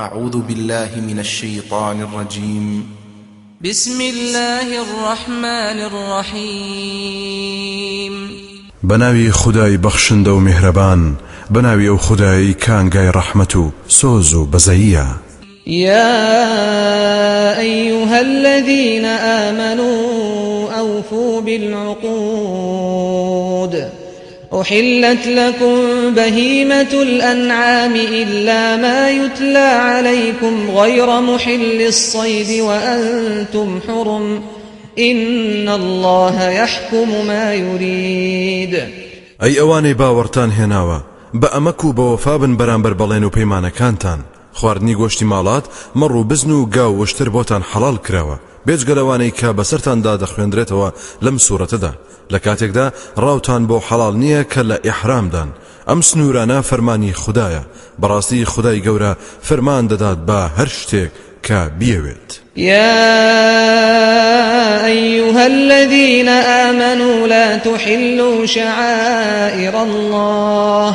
أعوذ بالله من الشيطان الرجيم. بسم الله الرحمن الرحيم. بەناوی خودای بەخشندە و میهرەبان بەناوی ئەو خودایەی کانگای ڕەحمەت و سۆز و بەزەییە يا أيها الذين آمنوا أوفوا بالعقود. أحلت لكم بهيمة الأنعام إلا ما يتلى عليكم غير محلي الصيد وأنتم حرم إن الله يحكم ما يريد. أي أواني باورتان هناوا؟ بأمكو بوفابن برامبر بلين و كانتان خواردنی گۆشتی ماڵات مەڕ و بزن و گاو و وشتر بێجگە لەوانەی کە بەسەرتاندا دەخوێندرێتەوە لەم سوورەتەدا. لە کاتێکدا ڕاوتان بۆ حەڵال نییە کە لە ئیحرامدان. ئەم سنوورانە فەرمانی خدایە بەڕاستی خدای گەورە فەرمان دەدات بە هەر شتێک کە بیەوێت. يا أيها الذين آمنوا لا تحلوا شعائر الله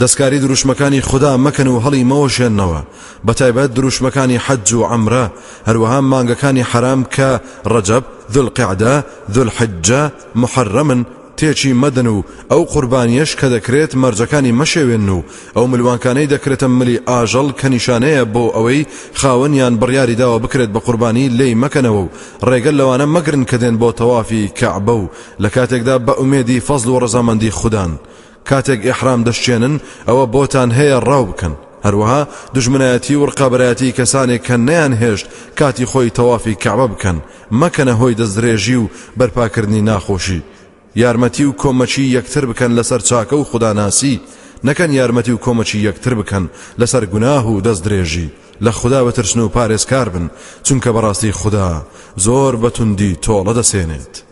دەستکاری دروشمەکانی خوددا مەکەن و هەڵی مەوەشێننەوە بەتایبەت دروشمەکانی حەج و ئەمرە هەروەها مانگەکانی حرام کە ڕەجەب ذڵقعدا ذڵحجە محەرەمن تێکی مەدن و ئەو قوربانیەش کە دەکرێت مەرجەکانی مەشێوێن و ئەو ملوانکانەی دەکرێتە ملی ئاژەڵ کە نیشانەیە بۆ ئەوەی خاوەنیان بڕیاری داوە بکرێت بە قوربانی لی مەکەنەوە و ڕێگەل لەوانە مەگرن کە دێن بۆ تەوافی کەعبە و لە کاتێکدا بە ئومێدی فەزل و ڕزامەندی خوددان. کاتێک ئیحرام دەشتێنن ئەوە بۆتان هەیە ڕاو بکەن. هەروەها دژمنایەتی و ڕقابەتی کەسانێک کە نەیان هێشت کاتی خۆی تەوافی کەعبە بکەن. مەکەنە هۆی دەستدرێژی و بەرپاکردنی ناخۆشی. یارمەتی و کۆمەچی یەکتر بکەن لەسەر چاکە و خوداناسی. نەکەن یارمەتی و کۆمەچی یەکتر بکەن لەسەر گوناه و دەستدرێژی لە خوددا بەترسن و پارێزکار بن چونکە بەڕاستی خوددا زۆر بەتوندی تۆڵە دەسێنێت.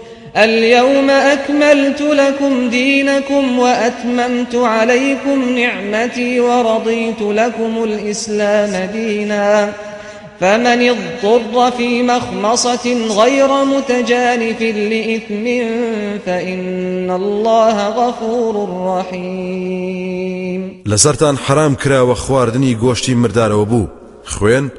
اليوم أكملت لكم دينكم وأتممت عليكم نعمتي ورضيت لكم الإسلام دينا. فمن اضطر في مخمصة غير متجانف لإثم فإن الله غفور رحيم. لسرتان حرام كرا وخواردني قوشتي مردار وبو خوين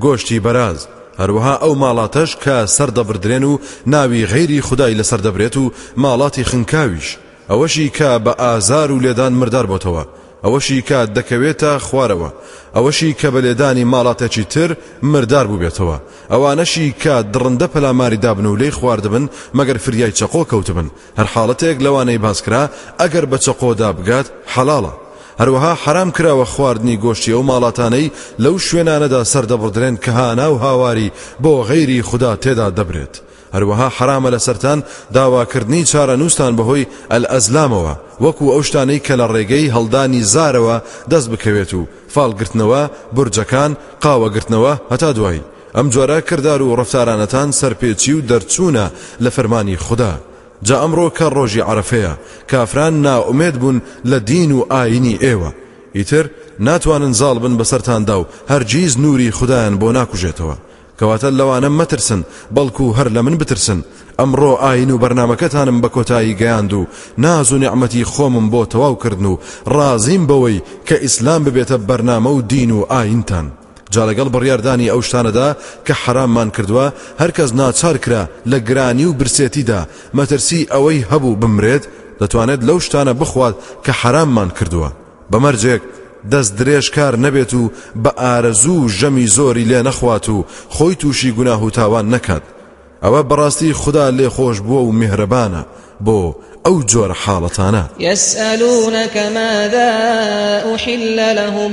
قوشتي براز هەروەها ئەو ماڵاتەش کە سەردەبردرێن و ناوی غەیری خدای لەسەر دەبرێت و ماڵاتی خنکاویش. ئەوەشی کە بە ئازار و لێدان مردار بۆتەوە. ئەوەشی کە دەکەوێتە خوارەوە. ئەوەشی کە بە لێدانی ماڵاتێکی تر مردار بووبێتەوە ئەوانەشی کە دڕندە پەلاماری دابن و لی خواردبن مەگەر فریای چەقۆ کەوتبن. هەر حاڵەتێک لەوانەی باسکرا ئەگەر بە چەقۆدا بگات حەڵاڵە هەروەها حرام کراوە خواردنی گۆشتی ئەو ماڵاتانەی لەو شوێنانەدا سەردەبڕدرێن کە هانا و هاواری بۆ غەیری خوددا تێدا دەبرێت. هەروەها حرامە لە سەران داواکردنی چارە نووسان بەهۆی ئەل ئەزلامەوە وەکو ئەو شتانەی کە لە ڕێگەی هەڵدانی زارەوە دەست بکەوێت و فالگرتنەوە برجەکان قاوەگرتنەوە هەتا دوایی. ئەم جۆرە کردار و ڕفتارانەتان سەرپێچی و دەرچوونە لە فەرمانی خوددا. جا ئەمڕۆ کە ڕۆژی عرفەیە کافران ناومێت بوون لە دین و ئاینی ئێوە. ئیتر ناتوانن زاڵ بن بەسەرتاندا و هەرگیز نوری خدایان بۆ ناکوژێتەوە. کەواتە لەوانە مەترسن بەڵکو هەر لە من بترسن. ئەمڕۆ ئاین و بەرنمەکەتانم بە کۆتایی گەیاند و ناز و نیعممەتی خۆمم بۆ تەواوکردن و ڕازیم بەوەی کە ئیسلام ببێتە بەرنامە و دین و ئاینتان. جا لەگەڵ بڕیاردانی ئەو شتانەدا کە حراممان کردووە هەرکەس ناچار کرا لە گرانی و برسێتیدا. مەترسی ئەوەی هەبوو بمرێت دەتوانێت لەو شتانە بخوات کە حراممان کردووە. بەمەرجێک دەست درێژ کار نەبێت و بە ئارەزوو ژەمی زۆری لێ نەخوات و خۆی تووشی گوناه و تاوان نەکات. ئەوە بەڕاستی خدا لێ خۆش بووە و میهرەبانە بۆ ئەو جۆرە حاڵەتانە. يسألونك ماذا أحل لهم؟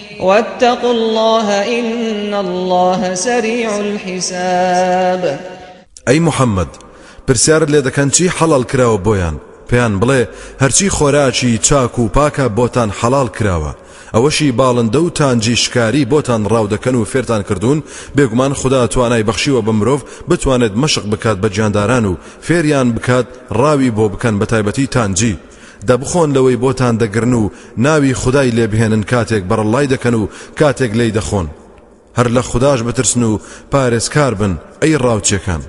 واتقوا الله إن الله سريع الحساب. أي محمد پرسیار لێ دەکەن چی حەڵال کراوە بۆیان؟ پێیان بڵێ هەرچی خۆراکی چاک و پاکە بۆتان حەڵال کراوە. ئەوەشی باڵندە و تانجی شکاری بۆتان ڕاو دەکەن و فێرتان کردوون بێگومان خدا توانای بەخشیوە بە مرۆڤ بتوانێت مەشق بکات بە گیانداران و فێریان بکات ڕاوی بۆ بکەن بە تایبەتی تانجی. دەبخۆن لەوەی بۆتان دەگرن و ناوی خدای لێبهێنن کاتێک بەڕڵای دەکەن و کاتێک لی دەخۆن. هەر لە خودداش بترسن و پارێزکار بن ئەی ڕاوچەکان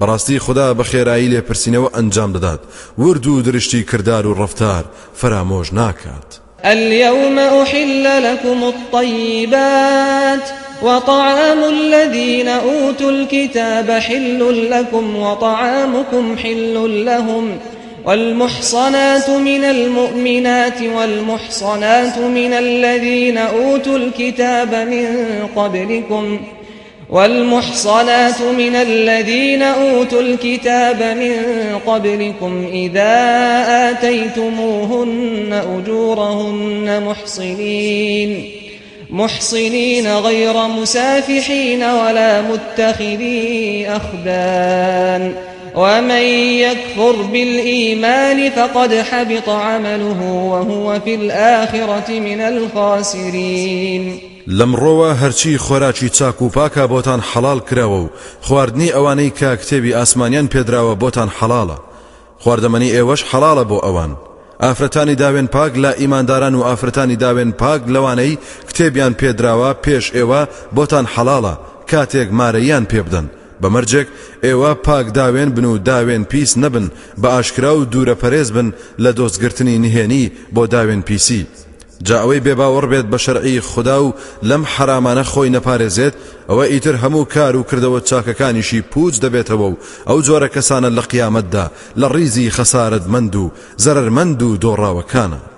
بەڕاستی خدا بە خێرایی لێ پرسیینەوە ئەنجام دەدات. ورد و درشتی کردار و ڕفتار فرامۆژ ناکات. اليوم أحل لكم الطيبات وطعام الذين أوتوا الكتاب حل لكم وطعامكم حل لهم والمحصنات من المؤمنات والمحصنات من الذين أوتوا الكتاب من قبلكم والمحصنات من الذين أوتوا الكتاب من قبلكم إذا آتيتموهن أجورهن محصنين محصنين غير مسافحين ولا متخذي أخدان ومن يكفر بالإيمان فقد حبط عمله وهو في الآخرة من الخاسرين. لەمڕۆوە هەرچی خۆراکی چاک و پاکە بۆتان حەڵال کراوە و خواردنی ئەوانەی کە کتێبی ئاسمانیان پێدراوە بۆتان حەڵالە خواردەمەنی ئێوەش حەڵالە بۆ ئەوان. ئافرەتانی داوێن پاک لە ئیمانداران و ئافرەتانی داوێن پاک لەوانەی کتێبیان پێدراوە پێش ئێوە بۆتان حەڵالە کاتێک مارەیان پێبدەن بەمەرجێک ئێوە پاک داوێن بن و داوێن پیس نەبن بە ئاشکرا و دوورە پەرێز بن لە دۆستگرتنی نهێنی بۆ داوێن پیسی. جا ئەوەی بێباوەڕ بێت بە شەرعی خوددا و لەم حرامانە خۆی نەپارێزێت ئەوە ئیتر هەموو کار و کردەوە چاکەکانیشی پوچ دەبێتەوە و ئەو جۆرە کەسانە لە قیامەتدا لە ڕیزی خەسارت مند و زەرمەند و دۆڕاوەکانە.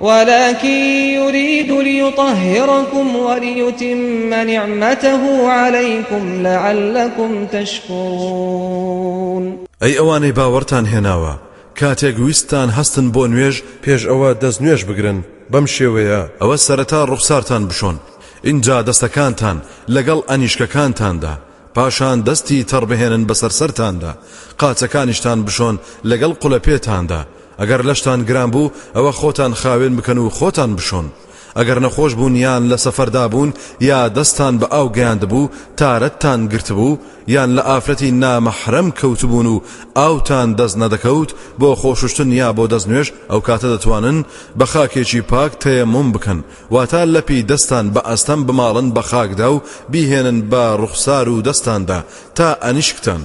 ولكن يريد ليطهركم وليتم نعمته عليكم لعلكم تشكرون. أي أواني باورتان هناوا کاتێک ویستان هەستن بۆ نوێژ پێش ئەوە دەست نوێژ بگرن. بەم شێوەیە ئەوە سەرەتا ڕوخسارتان بشۆن. اینجا دەستەکانتان لەگەڵ ئەنیشکەکانتاندا. پاشان دەستی تەڕبهێنن بەسەر سەرتاندا قاچەکانیشتان بشۆن لەگەڵ قوڵە پێتاندا. ئەگەر لەشتان گران بوو ئەوە خۆتان خاوێن بکەن و خۆتان بشۆن. ئەگەر نەخۆش بوون یان لە سەفەردا بوون یا دەستان بە ئاو گەیاند بوو تارەتتان گرت بوو یان لە ئافرەتی نامەحرەم کەوتبوون و ئاوتان دەست نەدەکەوت بۆ خۆشتن یا بۆ دەستنوێش ئەو کاتە دەتوانن بە خاکێکی پاک تەیەمم بکەن. واتە لەپی دەستان بە ئەستەم بماڵن بە خاکدا و بیهێنن بە ڕوخسار و دەستاندا تا ئەنیشکتان.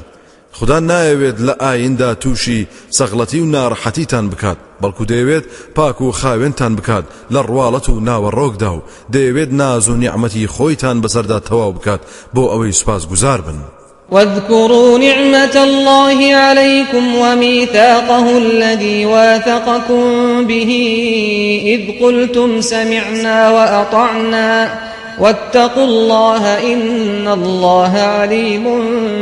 خدا نایەوێت لە ئایندا تووشی سەغڵەتی و ناڕەحەتیتان بکات بەڵکو دەیەوێت پاک و خاوێنتان بکات لە ڕواڵەت و ناوەڕۆکدا و دەیەوێت ناز و نیعممەتی خۆیتان بەسەردا تەواو بکات بۆ ئەوەی سوپاس گوزار بن. واذكروا نعمة الله عليكم وميثاقه الذي واثقكم به إذ قلتم سمعنا وأطعنا واتقوا الله إن الله عليم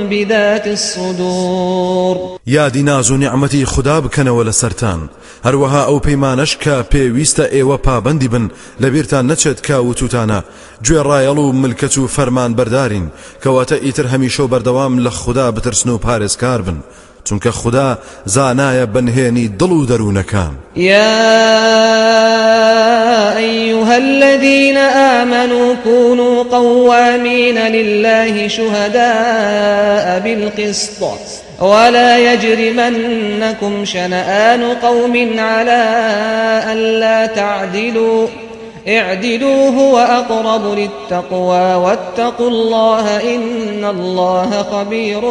بذات الصدور. يا ديناز نعمتي خدا بكنەوە لە سەران هەروەها ئەو پەیمانش کە پێویستە ئێوە پابندی بن لەبیرتان نەچێت کا وتوتانە. گوێ ڕایەڵ و ملکەت و فەرمان بەردارین کەواتە ئیتر هەمیشە بەردەوام لە پارێزکار بن. چونکە خوددا زانایە بنهێنی دڵ و یا أيها الذين آمنوا كونوا قوامين لله شهداء بالقسط ولا يجرمنكم شنآن قوم على ألا تعدلوا. اعدلوا هو أقرب للتقوى واتقوا الله إن الله خبير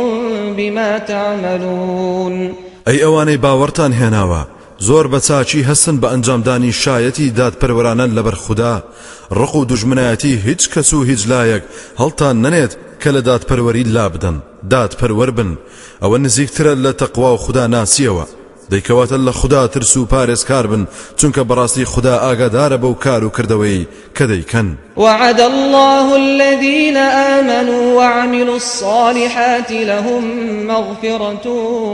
بما تعملون. أي أواني باورتان هناوا؟ زۆر بە چاچی هەستن بە ئەنجامدانی شایەتی دادپەروەرانە لەبەر خوددا ڕق و دژمنایەتی هیچ کەس و هیچ لایەک هەڵتان نەنێت کە لە دادپەروەری لا بدەن دادپەروەەر بن. ئەوە نزیکترە لە تەقوا و دەیکەواتە لە خوددا ترس و پارێزکار بن چونکە بەڕاستی خوددا ئاگادارە بەو کار و کردەوەی کە دەیکەن. وعد الله الذين آمنوا وعملوا الصالحات لهم مغفرة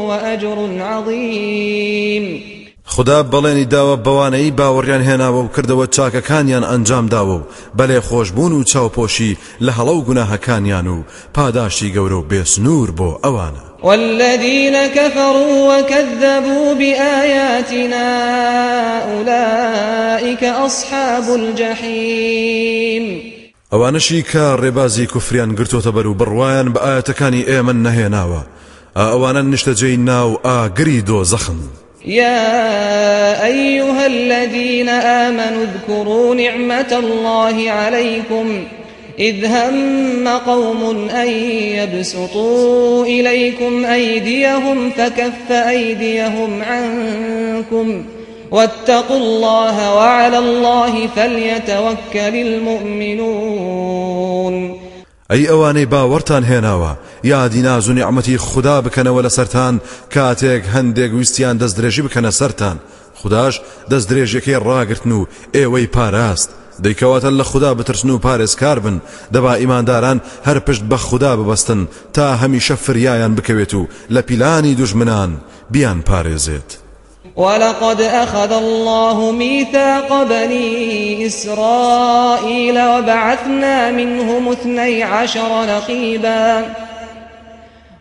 وأجر عظيم. خدا بەڵێنی داوە بەوانەی باوەڕیان هێناوە و کردەوە چاکەکانیان ئەنجام داوە و بەلێ خۆشببوون و چاوپۆشی لە هەڵە و گوناهەکانیان و پاداشتی گەورە و بێسنوور بۆ ئەوانە. والذين كفروا وكذبوا بآياتنا أولئك أصحاب الجحيم. ئەوانشی کە ڕێبازی کوفریان گرتوتە بەر و بڕواان بە ئاەتەکانی ئێمە نەهێناوە ئەوانە نیشتەجێی ناو ئاگری دۆ زەخم. يا أيها الذين آمنوا اذكروا نعمة الله عليكم. إذ هم قوم أن يبسطوا إليكم أيديهم فكف أيديهم عنكم واتقوا الله وعلى الله فليتوكل المؤمنون. ئەی ئەوانەی باوەڕتان هێناوە یادی ناز و نیعممەتی خوددا بکەنەوە لە سەران کاتێک دەست درێژی بکەنە سەران خداش دەست درێژەکەی ڕاگرتن و ئێوەی پاراست. دەیکەواتە لە خوددا بترسن و پارێزکار بن دەبا ئیمانداران هەر پشت بە خوددا ببەستن تا هەمیشە فریایان بکەوێت و لە پیلانی بیان پارێزێت. ولقد أخذ الله ميثاق بني إسرائيل وبعثنا منهم اثني عشر نقيبا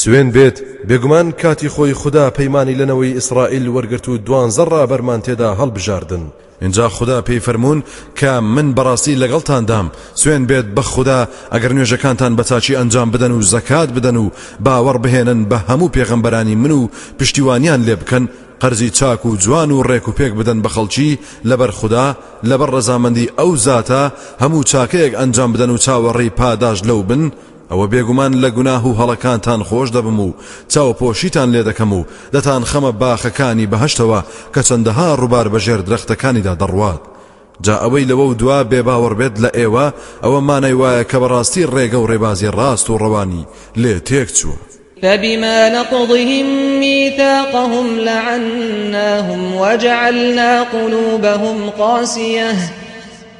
سوێن بێت بێگومان کاتی خۆی خوددا پەیمانی لەنەوەی ئیسرائیل وەرگرت و دوان زەڕا بەرمان تێدا هەڵبژاردن. اینجا خوددا پێی فەرمونون کە من بەڕاستی لەگەڵتاندام سوێن بێت بە خوددا ئەگەر نوێژەکانتان بەچچی ئەنجام بدەن و زەکات بدەن و باوەڕ بهێنن بە هەموو پێغەمبەرانی من و پشتیوانیان لێ بکەن قەرزی چاک و جوان و ڕێک و پێک بدەن بە خەڵکی لەبەر خوددا لەبەر ڕەزامەندی ئەو زاتە هەموو چاکەیەک ئەنجام بدەن و چاوەڕێی پاداش لەو بن. ئەوە بێگومان لە گوناه و هەڵەکانتان خۆش دەبم و چاوپۆشیتان لێ دەکەم و دەتان خەمە باخەکانی بەهشتەوە کە چەندەها ڕووبار بەژێر درەختەکانیدا دەڕوات. جا ئەوەی لەوە و دوا بێباوەڕ بێت لە ئێوە ئەوە مانای وایە کە بەڕاستی ڕێگە و ڕێبازی ڕاست و ڕەوانی لێ تێک چووە. فبما نقضهم ميثاقهم لعناهم وجعلنا قلوبهم قاسية.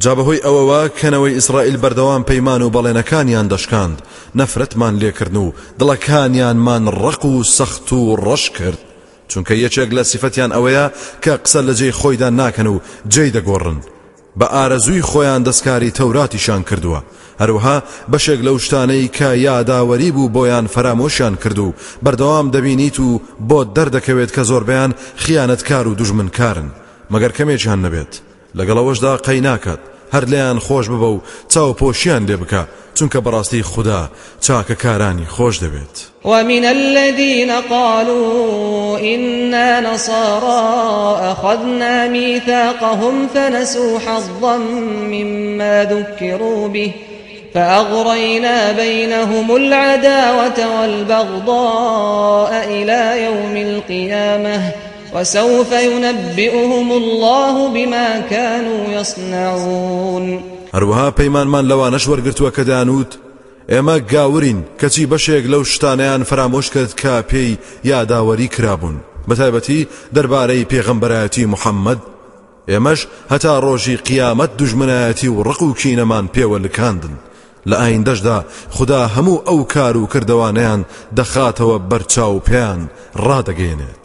جابەهۆی ئەوەوە کەنەوەی ئیسرائیل بەردەوام پەیمان و بەڵێنەکانیان دەشکاند. نەفرەتمان لێکردن و دڵەکانیانمان ڕق و سەخت و ڕەش کرد. چونکە یەکێک لە سیفەتیان ئەوەیە کە قسە لە جێی خۆیدا ناکەن و جێی دەگۆڕن. بە ئارەزووی خۆیان دەستکاری تەوراتیشان کردووە. هەروها بەشێک لەو شتانەی کە یاداوەری بوو بۆیان فرامۆشیان کرد و بەردەوام دەبینیت و بۆ دەردەکەوێت کە زۆربیان خیانەتکار و دوژمنکارن. مەگەر کەمێکیان نەبێت. لەگەڵەوەشدا قەی ناکات هەر لیان خۆش ببە و چاو پۆشیان لێ بکە. چونکە بەڕاستی خوددا چاکەکارانی خۆش دەبێت. ومن الذين قالوا إنا نصارى أخذنا ميثاقهم فنسوا حظا مما ذكروا به فأغرينا بينهم العداوة والبغضاء إلى يوم القيامة وسوف ينبئهم الله بما كانوا يصنعون. هەروەها پەیمانمان لەوانەش وەرگرتووە کە دانوت؟ ئێمە گاورین کەچی بەشێک لەو شتانیان فرامۆش کرد کە پێی یاداوەری کرابوون. بەتایبەتی دەربارەی پێغەمبەرایەتی محەممەد ئێمەش هەتا ڕۆژی قیامەت دژمنایەتی و ڕق و کینەمان پێوە لکاندن لە ئایندەشدا خدا هەموو ئەو کار و کردوانیان دەخاتەوە بەرچاو پێیان ڕادەگەێنێت.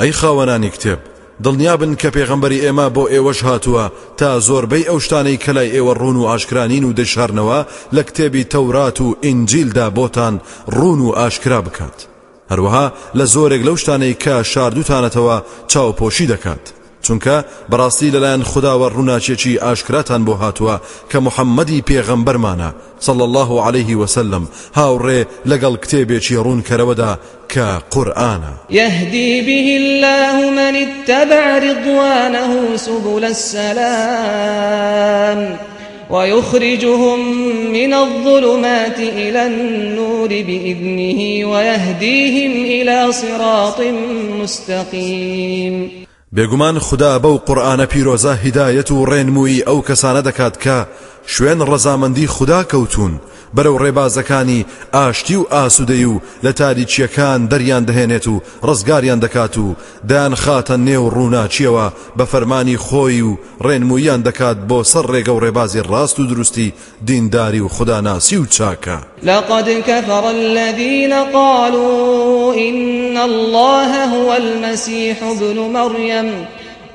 ئەی خاوەنانی کتێب دڵنیابن کە پێغەمبەری ئێمە بۆ ئێوەش هاتووە تا زۆربەی ئەو شتانەی کەلای ئێوە ڕوون و ئاشکرانین و دەشارنەوە لە کتێبی تەورات و ئینجیلدا بۆتان ڕوون و ئاشکرا بکات. هەروەها لە زۆرێک لەو شتانەی کە شاردوتانەتەوە چاوپۆشی دەکات. چونکە بەڕاستی لەلایەن خداوە ڕووناچێکی ئاشکراتان بۆ هاتووە کە محەممەدی پێغەمبەرمانە صلى الله عليه وسلم هاوڕێ لەگەڵ کتێبێکی ڕوونکەرەوەدا کە قورآانە. يهدي به الله من اتبع رضوانه سبل السلام ويخرجهم من الظلمات إلى النور بإذنه ويهديهم إلى صراط مستقيم بێگومان خدا بەو قورآانە پیرۆزە هیدایەت و ڕێنمووی ئەو کەسانە دەکات کە شوێن ڕەزامەندی خدا کەوتون بەرەو ڕێبازەکانی ئاشتی و ئاسوودەی و لە تاریچیەکان دەریان دەهێنێت و ڕزگاریان دەکات و دایان خاتە نێو ڕووناچیەوە بە فەرمانی خۆی و ڕێنمویان دەکات بۆ سەر ڕێگە و ڕێبازی ڕاست و دروستی دینداری و خوداناسی و چاکە. لقد كفر الذين قالوا إن الله هو المسيح ابن مريم.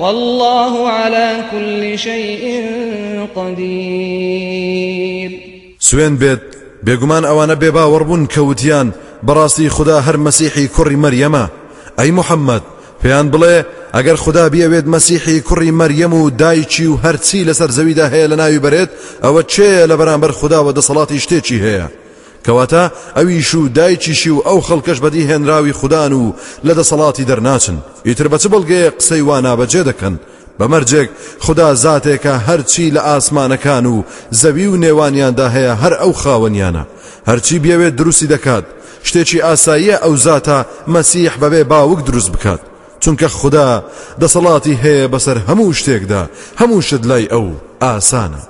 والله على كل شيء قدير. سوێن بێت بێگومان ئەوانە بێباوەڕبوون کەوتیان بەڕاستی خدا هەر مەسیحی کوڕی مەریەمە. ئەی محەممەد پێیان بڵێ ئەگەر خدا بیاوێت مەسیحی کوڕی مەریەم و دایکی و هەرچی لەسەر زەویدا هەیە لە ناوی بەرێت ئەوە چێە لە بەرامبەر خداوە دەسەڵاتی شتێکی هەیە؟ کەواتە ئەویش و دایکیشی و ئەو خەڵکەش بەدی هێنراوی خوددان و لە دەسەڵاتی دەرناچن. ئیتر بەچ بڵگەیە قسەی وانابەجێ دەکەن؟ بەمەرجێک خدا زاتێکە هەرچی لە ئاسمانەکان و زەوی و نێوانیاندا هەیە هەر ئەو خاوەنیانە. هەرچی بێوێت دروستی دەکات. شتێکی ئاساییە ئەو زاتە مەسیح بەبێ باوک دروست بکات. چونکە خدا دەسەڵاتی هەیە بەسەر هەموو شتێکدا هەموو شت لای ئەو ئاسانە.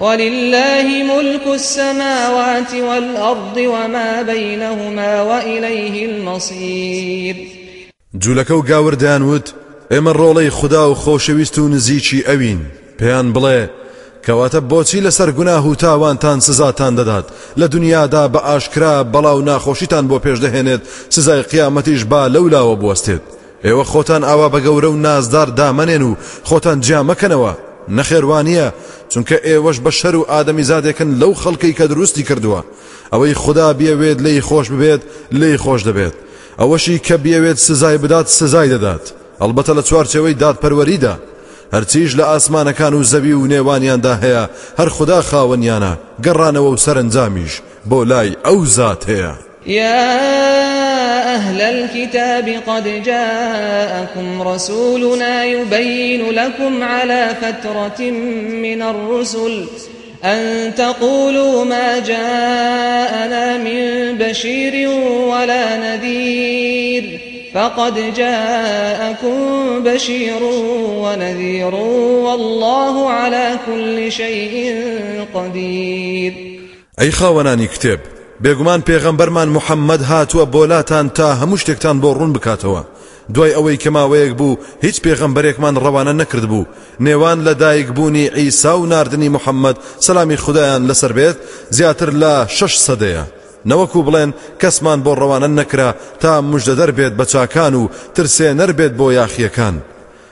ولله ملك السماوات والأرض وما بينهما وإليه المصير. جوولەکە و گاوردیان وت ئێمە ڕۆڵەی خوددا و خۆشەویست و نزیکی ئەوین. پێیان بڵێ کەواتە بۆچی لەسەر گوناه و تاوانتان سزاتان دەدات؟ لە دنیادا بە ئاشکرا بەڵاو ناخۆشیتان بۆ پێش دەهێنێت سزای قیامەتیش با لەولاوە بوەستێت. ئێوە خۆتان ئاوا بە گەورە و نازدار دامەنێن و خۆتان جیا مەکەنەوە نەخێوانیە چونکە ئێوەش بە شەر و ئادەمی زادێکن لەو خەڵکەی کە دروستی کردووە. ئەوەی خدا بیاوێت لی خۆش ببێت لی خۆش دەبێت. ئەوەشی کە بیاوێت سزای بدات سزای دەدات. ئەلبەتە لە چوارچەوەی دادپەروەریدا هەرچیش لە ئاسمانەکان و زەوی و نێوانیاندا هەیە هەر خدا خاوەنیانە گەڕانەوە و سەرنجامیش بۆ لای ئەو زات هەیە. يا أهل الكتاب قد جاءكم رسولنا يبين لكم على فترة من الرسل أن تقولوا ما جاءنا من بشير ولا نذير فقد جاءكم بشير ونذير والله على كل شيء قدير. أي خاوناني كتاب؟ بێگومان پێغەمبەرمان محەممەد هاتووە بۆلاتان تا هەموو شتێکتان بۆ ڕوون بکاتەوە. دوای ئەوەی کەماوەیەک بوو هیچ پێغەمبەرێکمان ڕەوانە نەکرد بوو. نێوان لە دایک بوونی ئیسا و نردنی محەممەد سەلامی خدایان لەسەر بێت زیاتر لە شش سەدەیە. نەوەکو بڵێن کەسمان بۆ ڕەوانە نەکرا تا مژدە دەربێت بە چاکان و ترسێنەر بێت بۆ یاخیەکان.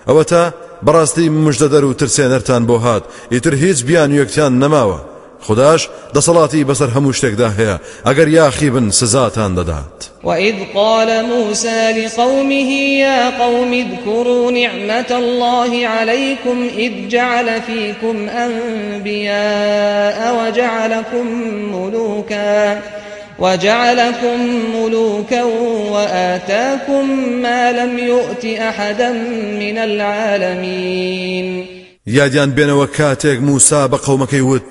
ئەوە تا بەڕاستی مژدە دەر و ترسێنەرتان بۆ هات. ئیتر هیچ بیان یەکتیان نەماوە. خداش دەسەڵاتی بەسەر هەموو شتێکدا هەیە. ئەگەر یاخی بن سزاتان دەدات. وإذ قال موسى لقومه يا قوم اذكروا نعمة الله عليكم إذ جعل فيكم أنبياء وجعلكم ملوكا وجعلكم ملوكا وآتاكم ما لم يؤت أحدا من العالمين. یادیان بێنەوە کاتێک موسا بە قەومەکەی وت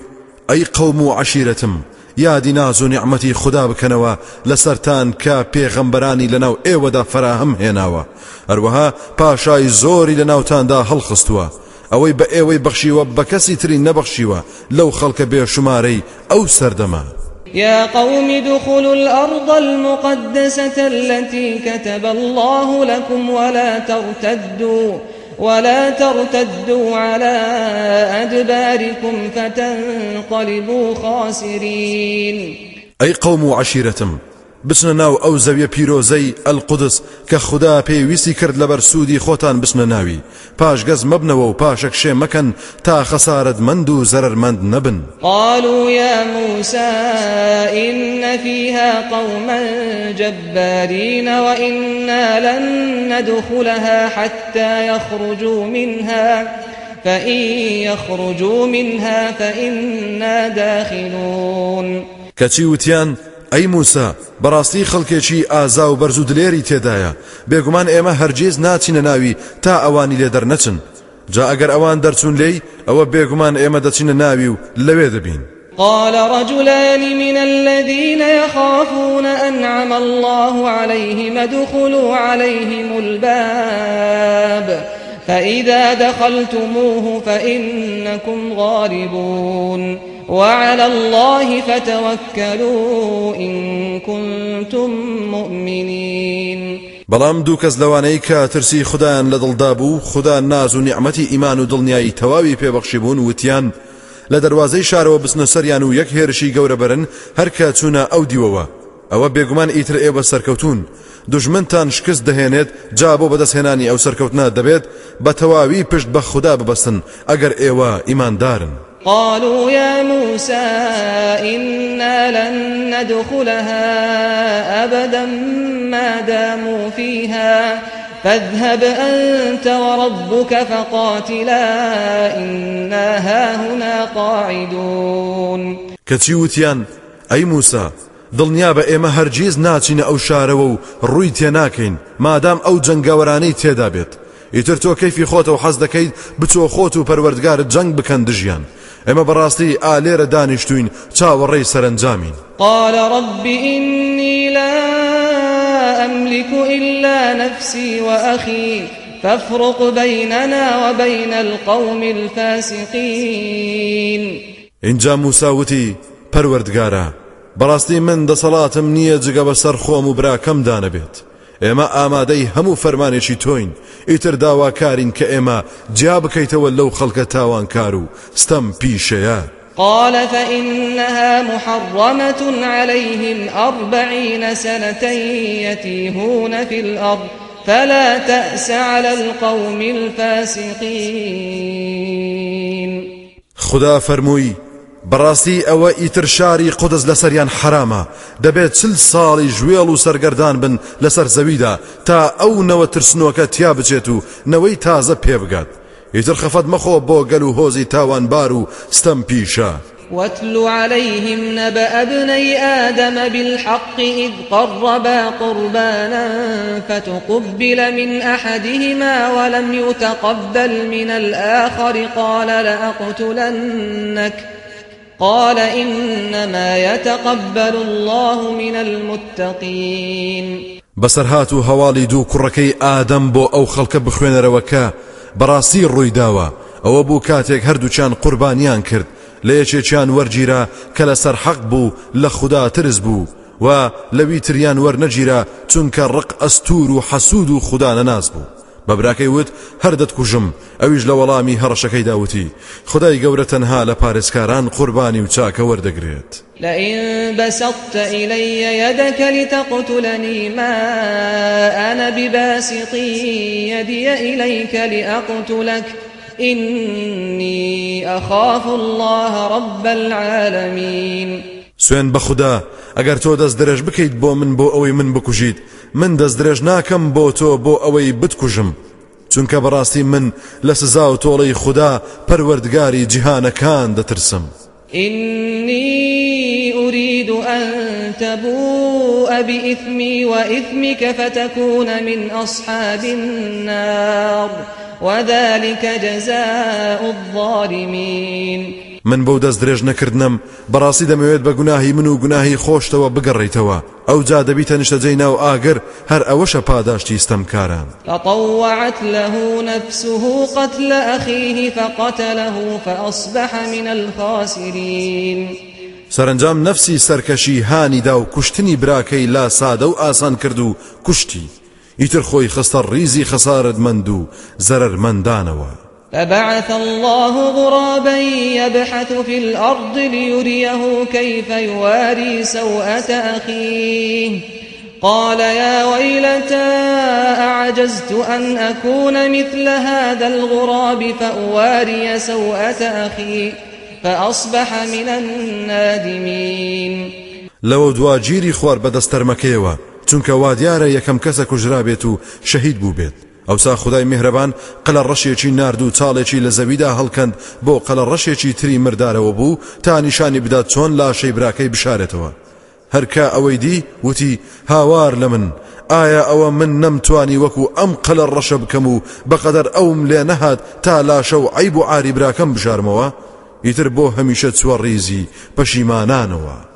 ئەی قەوم و عشیرەتم یادی ناز و نیعممەتی خوددا بکەنەوە لەسەران کە پێغەمبەرانی لەناو ئێوەدا فراهەم هێناوە هەروەها پاشای زۆری لە ناوتاندا هەڵخستووە. ئەوەی بە ئێوەی بەخشیوە بە کەسی تری نەبەخشیوە. لەو خەڵکە بێشمارەی ئەو سەردەما. يا قوم ادخلوا الأرض المقدسة التي كتب الله لكم ولا ترتدوا. ولا ترتدوا على أدباركم فتنقلبوا خاسرين. أي قوم عشيرتم بچنە ناو ئەو زەویە پیرۆزەی ئەلقودس کە خوددا پێویستی کرد لەبەر سوودی خۆتان بچنە ناوی. پاش گەز مەبنەوە و پاشەک شێ مەکەن تا خەسارت مند و زەرمەند نەبن. قالوا يا موسى إن فيها قوما جبارين وإنا لن ندخلها حتى يخرجوا منها فإن يخرجوا منها فإنا داخلون. كتيوتيان ئەی موسا بەڕاستی خەڵکێکی ئازا و بەرز و دلێری تێدایە. بێگومان ئێمە هەرگیز ناچینە ناوی تا ئەوانی لێ دەرنەچن. جا ئەگەر ئەوان دەرچوون لێی ئەوە بێگومان ئێمە دەچینە ناوی و لەوێ دەبین. قال رجلان من الذين يخافون أنعم الله عليهم ادخلوا عليهم الباب. فإذا دخلتموه فإنكم غالبون وعلى الله فتوكلوا إن كنتم مؤمنين. بەڵام دوو کەس لەوانەی کە ترسی خدایان لە دڵدا بوو خدا ناز و نیعمەتی ئیمان و دڵنیایی تەواوی پێبەخشی بوون وتیان. لە دەروازەی شارەوە بستنە سەریان و یەک هێرشی گەورە برن هەرکە چوونە ئەو دیوەوە. ئەوە بێگومان ئیتر ئێوە سەرکەوتون دوژمنتان شکست دەهێنێت جا بۆ بەدەستهێنانی ئەو سەرکەوتنا دەبێت بە تەواوی پشت بە خوددا ببەستن ئەگەر ئێوە ئیماندارن. قالوا يا موسى إنا لن ندخلها أبدا ما داموا فيها. فاذهب أنت وربك فقاتلا إنا هاهنا قاعدون. كتيوتيان أي موسى دڵنیا بە ئێمە هەرگیز ناچینە ئەو شارەوە و ڕووی تێ ناکەین مادام ئەو جەنگاوەرانەی تێدا بێت ئیتر تۆ کەیفی خۆتە و حەز دەکەیت بچۆ خۆت و ئێمە بەڕاستی ئالێرە دانیشتوین چاوەڕێی سەرنجامین. قال رب إني لا أملك إلا نفسي وأخي فافرق بيننا وبين القوم الفاسقين. اینجا موسا وتی پەروەردگارە بەڕاستی من دەسەڵاتم نییە جگە بەسەر خۆم و براکەم دانەبێت. ئێمە ئامادەی هەموو فەرمانێکی تۆین. ئیتر داواکارین کە ئێمە جیا بکەیتەوە لەو خەڵکە تاوانکار و ستەم پیشەیە. قال فإنها محرمة عليهم أربعين سنة يتيهون في الأرض. فلا تأس على القوم الفاسقين. خدا فرمووی بەڕاستی ئەوە ئیتر شاری قودس لەسەریان حرامە دەبێت چل ساڵی ژوێڵ و بن لەسەر زەویدا تا ئەو نەوە ترسنۆکە تیا بچێت و نەوەی تازە پێبگات ئیتر خەفەت مەخۆ بۆ گەل و هۆزی تاوانبار و ستەم پیشە واتل عليهم نبأ ابني آدم بالحق إذ قربا قربانا فتقبل من أحدهما ولم يتقبل من الآخر. قال لأقتلنك. قال إنما يتقبل الله من المتقين. بەسەرهات و هەواڵی دوو کوڕەکەی ئادەم بۆ ئەو خەڵکە بخوێنەرەوەکە بەڕاستی ڕوویداوە ئەوە بوو کاتێک هەردووچان قوربانیان کرد لە یەکێکیان وەرگیرە کە لەسەر حەق بوو لە خوددا ترس بوو و لەوی تریان وەرنەگیرە چونکە ڕق ئەستور و حەسوود بە براکەی وت هەر دەتکوژم ئەویش لە وەڵامی هەڕەشەکەی داوتی خدای گەورە تەنها لە پارێزکاران قوربانی و چاکە وەردەگرێت لئن بسطت إلي يدك لتقتلني ما أنا بباسط يدي إليك لأقتلك. إني أخاف الله رب العالمين. سوێن بە خوددا ئەگەر تۆ دەست درێژ بکەیت بۆ من بۆ ئەوەی من بکوژیت من دەست درێژ ناکەم بۆ تۆ بۆ ئەوەی بتکوژم. چونکە من لە سزا و تۆڵەی خوددا پەروەردگاری جیهانەکان دەترسم. إني أريد أن تبوء بإثمي وإثمك فتكون من أصحاب النار وذلك جزاء الظالمين. من بەو دەست درێژ نەکردنم بەڕاستی دەمەوێت بە گوناهی من و گوناهی خۆشتەوە بگەڕیتەوە. ئەو جا دەبیتە نیشتەجەی ناو ئاگر هەر ئەوەشە پاداشتی ستەمکاران. فطوعت له نفسه قتل أخيه فقتله فأصبح من الخاسرين. سەرنجام نەفسی سەرکەشی هانیدا و کوشتنی براکەی لا سادە و ئاسان کرد و کوشتی. ئیتر خۆی خستە ڕیزی خەسارت مند و زەرەر مندانەوە. فبعث الله غرابا يبحث في الأرض ليريه كيف يواري سوءة أخيه. قال يا ويلتى أعجزت أن أكون مثل هذا الغراب فأواري سوءة أخي فأصبح من النادمين. لەوە دوا گیری خوار بەدەستەرمەکەیەوە چونکە وا دیارە یەکەم کەسە کوژرا بێت و شەهید بوو بێت ئەوسا خدای میهرەبان قەلە ڕەشێکی نرد و چاڵێکی لە زەویدا هەڵکەند. بۆ قەلە ڕەشێکی تری مردارەوە بوو تا نیشانی بدات چۆن لاشەی براکەی بشارێتەوە. هەرکە ئەوەی دی وتی هاوار لە من. ئایا ئەوە من نەمتوانی وەکو ئەم قەلە ڕەشە بکەم و بەقەدەر ئەوم لێ نەهات تا لاشە و عیب و ئاری براکەم بژارمەوە؟ ئیتر بۆ هەمیشە چوە ڕیزی پەشیمانانەوە.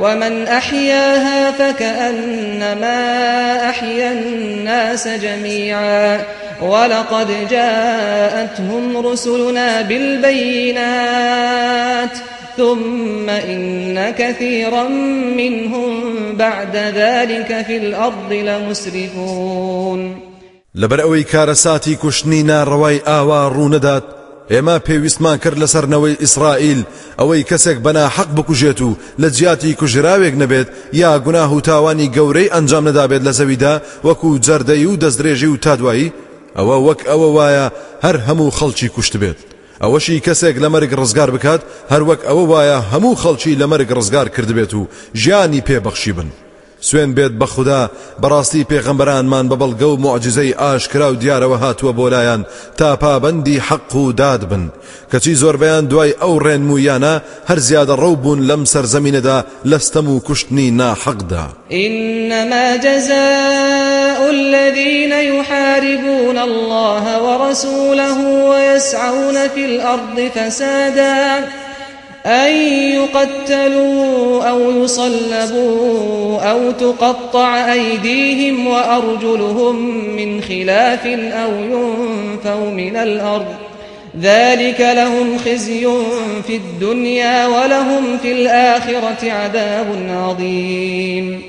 ومن أحياها فكأنما أحيا الناس جميعا. ولقد جاءتهم رسلنا بالبينات ثم إن كثيرا منهم بعد ذلك في الأرض لمسرفون. لەبەر ئەوەی کارەساتی کوشتنی ناڕەوای ئاوا ڕوونەدات ئێمە پێویستمان کرد لەسەرنەوەی ئیسرائیل. ئەوەی کەسێک بەنا حەق بکوژێت و لە جیاتی کوژراوێک نەبێت یا گوناه و تاوانی گەورەی ئەنجام نەدابێت لە زەویدا وەکو جەردەی و دەستدرێژی و تادوایی. ئەوە وەک ئەوە وایە هەر هەموو خەڵکی کوشت بێت. ئەوەشی کەسێک لە مەرگ ڕزگار بکات هەر وەک ئەوە وایە هەموو خەڵکی لە مەرگ ڕزگار کردبێت و ژیانی پێبەخشی بن. سوێن بێت بە خوددا بەڕاستی پێغەمبەرانمان بە بەڵگە و معجزەی ئاشکرا و دیارەوە هاتووە بۆ لایەن تا پابەندی حەق و داد بن. کەچی زۆربیان دوای ئەو ڕێنمویانە هەر زیادە ڕەو بوون لەم سەرزەمینەدا لەستەم و کوشتنی ناحەقدا إنما جزاء الذين يحاربون الله ورسوله ويسعون في الأرض فسادا. أن يقتلوا أو يصلبوا أو تقطع أيديهم وأرجلهم من خلاف أو ينفوا من الأرض. ذلك لهم خزي في الدنيا ولهم في الآخرة عذاب عظيم.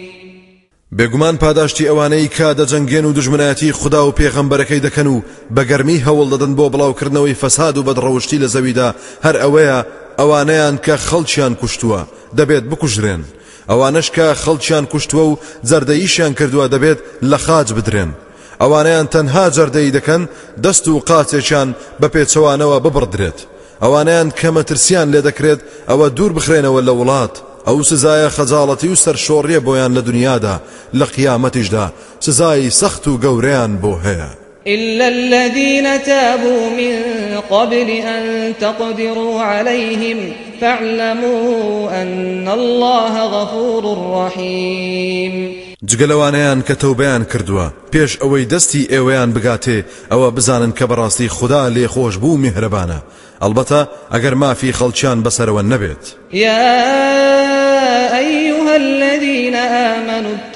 بێگومان پاداشتی ئەوانەی کا دەجەنگێن و دژمنایەتی خدا و پێغەمبەرەکەی دەکەن و بەگەرمی هەوڵ دەدەن بۆ بڵاوکردنەوەی فەساد و بەدڕەوشتی لە زەویدا هەر ئەوەیە ئەوانەیان کە خەڵکیان کوشتووە دەبێت بکوژرێن. ئەوانش کە خەڵکیان کوشتووە و جەردەییشیان کردووە دەبێت لە خاج بدرێن. ئەوانیان تەنها جەردەی دەکەن دەست و قاچێکیان بە پێچەوانەوە ببڕدرێت. ئەوانیان کە مەترسیان لێ دەکرێت ئەوە دوور بخرێنەوە لە وڵات. ئەو سزایە خەجاڵەتی و سەرشۆڕیە بۆیان لە دنیادا لە قیامەتیشدا. سزای سەخت و گەورەیان بۆ هەیە. إلا الذين تابوا من قبل أن تقدروا عليهم فاعلموا أن الله غفور رحيم. جگەلەوانەیان کە تەوبیان کردووە پێش ئەوەی دەستی ئێوەیان بگاتێ ئەوە بزانن کە بەڕاستی خوددا لێخۆش بوو میهرەبانە. ئەلبەتە ئەگەر مافی خەڵکیان بەسەرەوە نەبێت. الذين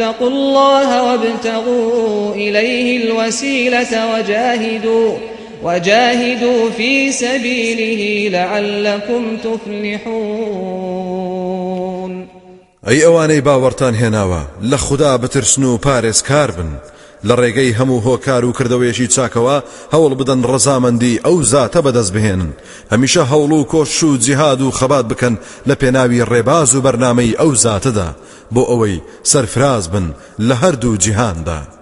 آمنوا اتقوا الله وابتغوا إليه الوسيلة وجاهدوا وجاهدوا في سبيله لعلكم تفلحون. ئەی ئەوانەی باوەڕتان هێناوە لە خوددا بترسن و پارێزکار بن لە ڕێگەی هەموو هۆکار و کردەوەیەکی چاکەوە هەوڵ بدەن ڕەزامەندی ئەو زاتە بەدەست بهێنن هەمیشە هەوڵ و کۆش و جیهاد و خەبات بکەن لە پێناوی ڕێباز و بەرنمەی ئەو زاتەدا. بۆ ئەوەی سەرفراز بن لە هەردوو جیهاندا.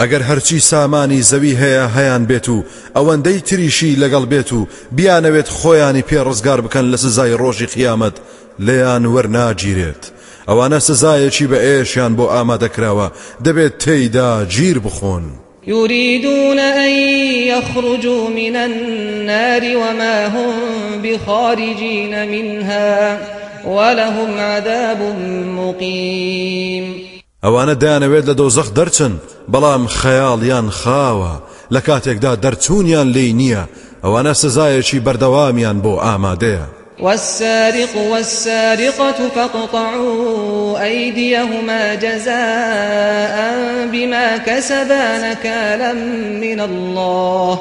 ئەگەر هەرچی سامانی زەوی هەیە هەیان بێت و ئەوەندەی تریشی لەگەڵ بێت و بیانەوێت خۆیانی پێ ڕزگار بکەن لە سزای ڕۆژی قیامەت لێیان وەرناگیرێت. ئەوانە سزایەکی بە ئێشیان بۆ ئامادەکراوە دەبێت تێیدا گیر بخۆن. يريدون أن يخرجوا من النار وما هم بخارجين منها ولهم عذاب مقيم ئەوانە دایانەوێت لە دۆزەخ دەرچن بەڵام خەیاڵیان خاوە لە کاتێکدا دەرچوونیان لی نییە ئەوانە سزایەکی بەردەوامیان بۆ ئامادەیە والسارق والسارقة فاقطعوا أيديهما جزاء بما كسبا نكالا من الله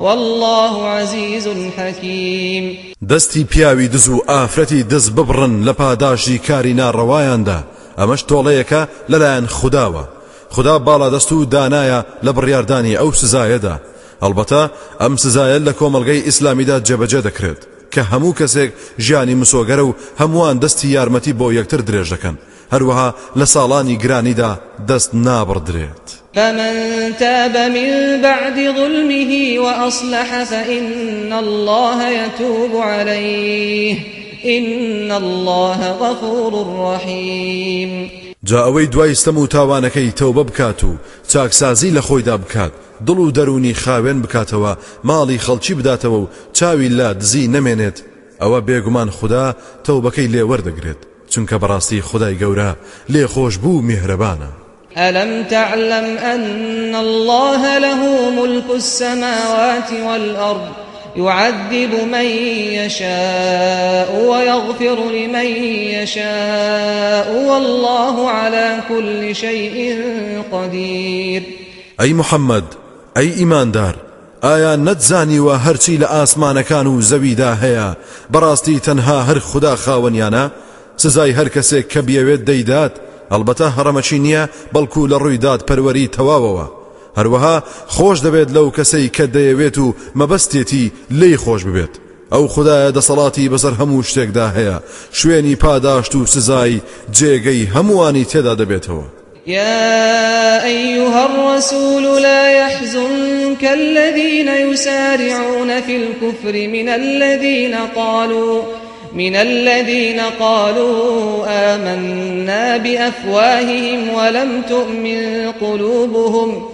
والله عزيز حكيم. دەستی پیاوی دز و ئافرەتی دەست ببڕن لە پاداشی کاری ناڕەوایاندا ئەمەش تۆڵەیەکە لەلایەن خودداوە خدا باڵا دەست و دانایە لە بڕیاردانی ئەو سزایەدا هەڵبەتە ئەم سزایە لە کۆمەلگەی ئیسلامیدا جێبەجێ دەکرێت کە هەموو کەسێک ژیانی مسۆگەرە و هەمووان دەستی یارمەتی بۆ یەکتر درێژ دەکەن هەروەها لە ساڵانی گرانیدا دەست نابڕدرێت فمن تاب من بعد ظلمه وأصلح فإن الله يتوب عليه. إن الله غفور رحيم. جا ئەوەی دوای ستەم و تاوانەکەی تەوبە بکات و چاکسازی لە خۆیدا بکات دڵ و دەرونی خاوێن بکاتەوە ماڵی خەڵکی بداتەوە و چاوی لا دزی نەمێنێت. ئەوە بێگومان خوددا تەوبەکەی لێوەردەگرێت چونکە بەڕاستی خدای گەورە لێ خۆش بوو میهرەبانە. ألم تعلم أن الله له ملك السماوات والأرض؟ يعذب من يشاء ويغفر لمن يشاء والله على كل شيء قدير. أي محمد أي إيمان دار ئایا نەتزانیوە هەرچی لە ئاسمانەکان و زەویدا هەیە؟ بەڕاستی تەنها هەر خوددا خاوەنیانە سزای هەر کەسێک کە بیاوێت دەیدات؟ ئەلبەتە هەڕەمەچی نییە بەڵکو لە ڕوویداد پەروەری هەروەها خۆش دەبێت لەو کەسەی کە دەیەوێت و مەبەستێتی لی خۆش ببێت. ئەو خدایە دەسەڵاتی بەسەر هەموو شتێکدا هەیە. شوێنی پاداشت و سزای جێگەی هەمووانی تێدا دەبێتەوە. يا أيها الرسول لا يحزنك الذين يسارعون في الكفر من الذين قالوا من الذين قالوا آمنا بأفواههم ولم تؤمن قلوبهم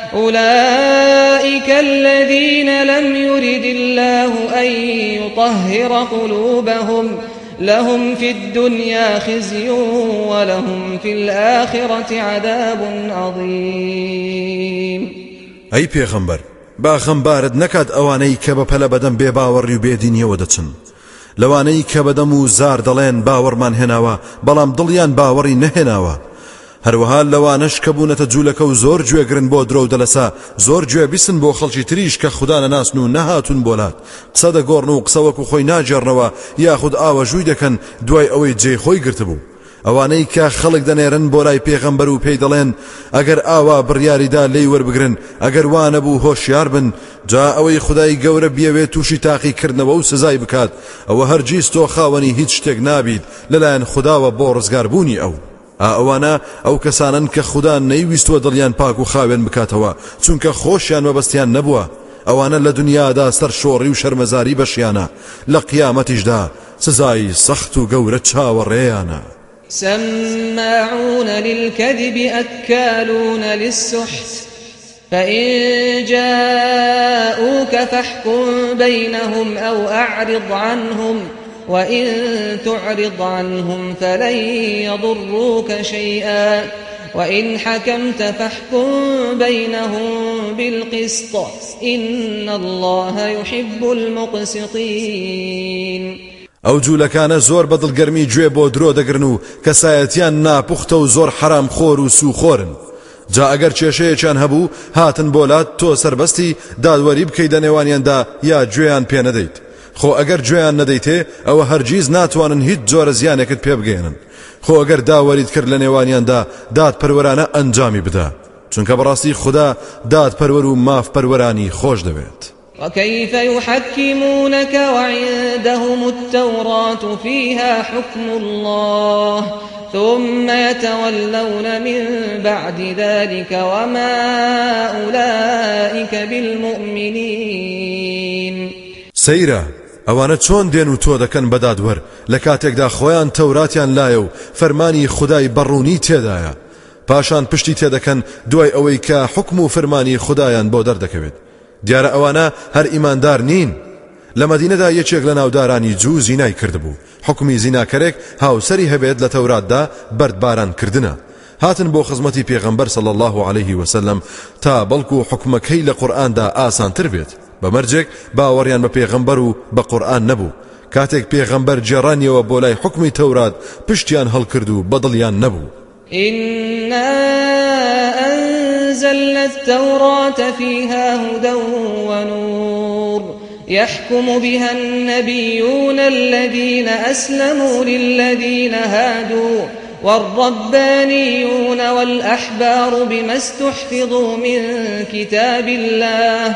أولئك الذين لم يرد الله أن يطهر قلوبهم لهم في الدنيا خزي ولهم في الآخرة عذاب عظيم. أي پیغمبر با خەمبارت نەکات ئەوانەی کە بە پەلە بەدەم بێ باوەڕی و بێدینیەوە دەچن. لەوانەی کە بەدەم و زار دەڵێن باوەڕمان هێناوە بەڵام دڵیان باوەڕی نەهێناوە. هەروەها لەوانەش کە بوونەتە جوولەکە و زۆر گوێگرن بۆ درۆ و دەلەسە زۆر گوێ بیستن بۆ خەڵکی تریش کە خودا نەناسن و نەهاتون بۆلات قسە دەگۆڕن و قسە وەکو خۆی ناگێڕنەوە یاخود ئاوە ژووی دەکەن دوای ئەوەی جێ خۆی گرتبوو. ئەوانەی کە خەڵک دەنێرن بۆ لای پێغەمبەر و پێی دەڵێن ئەگەر ئاوا بڕیاری دا لێی وەربگرن ئەگەر وانە بوو هۆشیار بن جا ئەوەی خدای گەورە بیاوێت تووشی تاقیکردنەوە و سزای بکات. ئەوە هەرگیز تۆ خاوەنی هیچ شتێک نابیت لەلایەن خداوە بۆ ڕزگاربوونی ئەو. ئەوانە ئەو کەسانن کە خوددا نەیویستوە دڵیان پاک و خاوێن بکاتەوە چونکە خۆشیان مەبەستیان نەبووە. ئەوانە لە دنیادا سەر شۆڕی و شەرمەزاری بەشیانە. لە قیامەتیشدا سزای سەخت و گەورە چاوەڕێیانە. سماعون للكذب أكالون للسحت. فإن جاءوك فاحكم بينهم أو أعرض عنهم. وإن تعرض عنهم فلن يضروك شيئا وإن حكمت فاحكم بينهم بالقسط إن الله يحب المقسطين ئەو جوولەکانە زۆر بەدڵگەرمی گوێ بۆ درۆ دەگرن و کەسایەتیان ناپوختە و زۆر حرام خۆر و سوخۆرن جا ئەگەر کێشەیەکیان هەبوو هاتن بۆلات تۆ سربەستی دادوەری بکەیت دەنێوانیاندا یا گوێیان پێ نەدەیت. خۆ ئەگەر گوێیان نەدەیتێ ئەوە هەرگیز ناتوانن هیچ جۆرە زیانێکت پێ بگەێنن. خۆ ئەگەر داوەریت کرد لە نێوانیاندا داد پەروەرانە ئەنجامی بدە. چونکە بەڕاستی خوددا داد پەروەر و ماف پەروەرانی خۆش دەوێت. وكيف يحكمونك وعندهم التوراة فيها حكم الله ثم يتولون من بعد ذلك وما أولئك بالمؤمنين. سيرا ئەوانە چۆن دێن و تۆ دەکەن بەدادوەر؟ لە کاتێکدا خۆیان تەوراتیان لایە و فەرمانی خدای بەڕوونی تێدایە. پاشان پشتی تێدەکەن دوای ئەوەی کە حکم و فەرمانی خدایان بۆ دەردەکەوێت. دیارە ئەوانە هەر ئیماندار نین. لە مدینەدا یەکێک لە ناودارانی جوو زینای کردبوو. حکمی زیناکەرێک هاوسری هەبێت لە تەوراتدا بەردباران کردنە هاتن بۆ خزمەتی پێغەمبەر صلی الله عليه وسلم تا بەڵکو حکومەکەی لە قورئاندا ئاسانتر بێت. بەمەرجێک باوەڕیان بە پێغەمبەر و بە قورئان نەبوو. کاتێک پێغەمبەر جێڕانیەوە بۆ لای حکمی تەورات پشتیان هەڵکرد و إنا أنزلنا التوراة فيها هدى ونور. يحكم بها النبيون الذين أسلموا للذين هادوا والربانيون والأحبار بما استحفظوا من كتاب الله.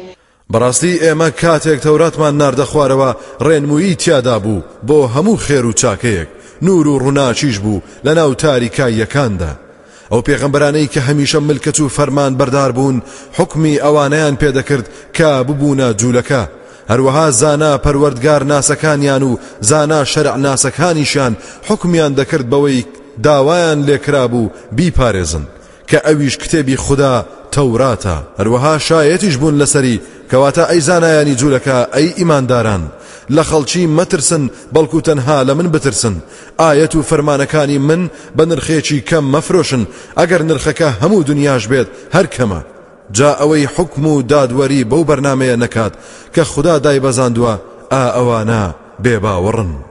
بەڕاستی ئێمە کاتێک تەوراتمان ناردە خوارەوە ڕێنمویی تیادا بوو بۆ هەموو خێر و چاکەیەک. نور و ڕووناچیش بوو لە ناو تاریکاییەکاندا ئەو پێغەمبەرانەی کە هەمیشە ملکەت و فەرمان بەردار بوون حکمی ئەوانەیان پێدەکرد کە ببوونە جوولەکە. هەروەها زانا پەروەردگار ناسەکانیان و زانا شەرع ناسەکانیشان حکمیان دەکرد بەوەی داوایان لێکرا بوو بیپارێزن. کە ئەویش کتێبی خوددا تەوراتە. هەروەها شایەتیش بوون لەسەری کەواتە ئەی زانایانی جوولەکە ئەی ئیمانداران. لە خەڵکی مەترسن بەڵکو تەنها لە من بترسن. ئاەت و فەرمانەکانی من بە نرخێکی کەم مەفرۆشن. ئەگەر نرخەکە هەموو دنیاش بێت هەر کەمە. جا ئەوەی حکم و دادوەری بەو بەرنمەیە نەکات کە خوددا دای بەزاندووە ئا ئەوانە بێباوەڕن.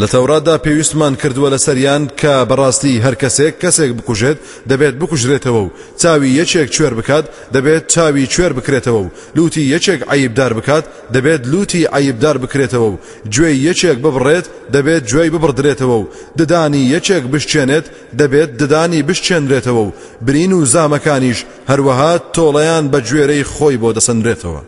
لە تەورادا پێویستمان کردووە لە سەریان کە بەڕاستی هەر کەسێک کەسێک بکوژێت دەبێت بکوژرێتەوە و. چاوی یەکێک کوێر بکات دەبێت چاوی کوێر بکرێتەوە و. لوتی یەکێک عیبدار بکات دەبێت لوتی عیبدار بکرێتەوە و. گوێی یەکێک ببڕێت دەبێت گوێی ببڕدرێتەوە و. ددانی یەکێک بشتێنێت دەبێت ددانی بشتێنرێتەوە و. برین و زامەکانیش هەروەها تۆڵەیان بە گوێرەی خۆی بۆ دەسەندرێتەوە.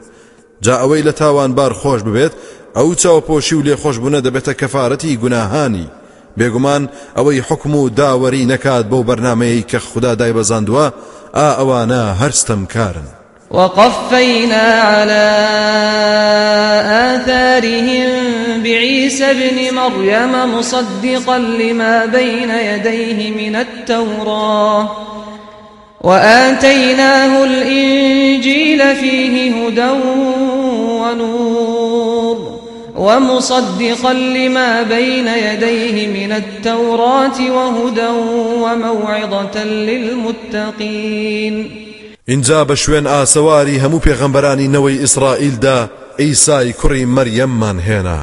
جا ئەوەی لە تاوان بار خۆش ببێت ئەو چاوپۆشی و لێخۆشببوونە دەبێتە کەفاەتی گوناهانی بێگومان ئەوەی حکم و داوەری نەکات بەو بەرنمەیە کە خوددا دای بەزاندووە ئا ئەوانە هەرستەم کارن وقفينا على آثارهم بعيسى ابن مريم مصدقا لما بين يديه من التوراة. وآتيناه الإنجيل فيه هدى ونور. ومصدقا لما بين يديه من التوراة وهدى وموعظة للمتقين. اینجا بە شوێن ئاسەواری هەموو پێغەمبەرانی نەوەی ئیسرائیلدا ئەیسای کوڕی مەریەممان هێنا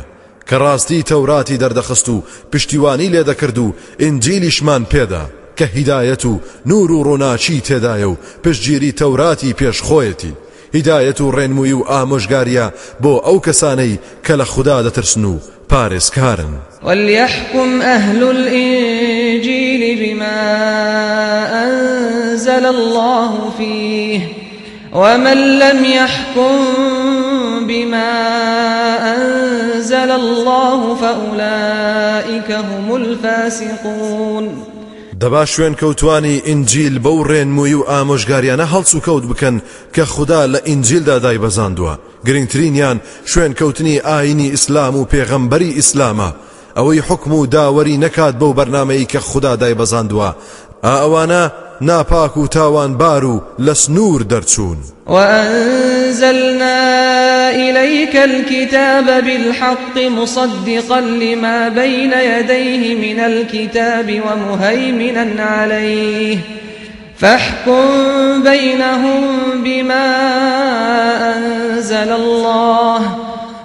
کە ڕاستی تەوراتی دەردەخست و پشتیوانی لێ دەکرد و ئنجیلیشمان پێدا کە هیدایەت و نور و ڕۆناچی تێدایە و پێشخۆیەتی هیدایەت و ڕێنمووی و ئامۆژگاریە بۆ ئەو کەسانەی کە لە خوددا دەترسن وليحكم أهل الإنجيل بما أنزل الله فيه ومن لم يحكم بما أنزل الله فأولئك هم الفاسقون. دەبا شوێن کەوتانی ئینجیل بەو ڕێنمووی و ئامۆژگاریانە هەڵسو و کەوت بکەن کە خوددا لە ئینجیلدا دای بەزاندووە. گرنگترینیان شوێن کەوتنی ئاینی ئیسلام و پێغەمبەری ئیسلامە. ئەوەی حکم و داوەری نەکات بەو بەرنمەی کە خوددا دای بەزاندووە. ئەوانە ناپاک تاوان بار و لە وأنزلنا إليك الكتاب بالحق مصدقا لما بين يديه من الكتاب ومهيمنا عليه. فاحكم بينهم بما أنزل الله.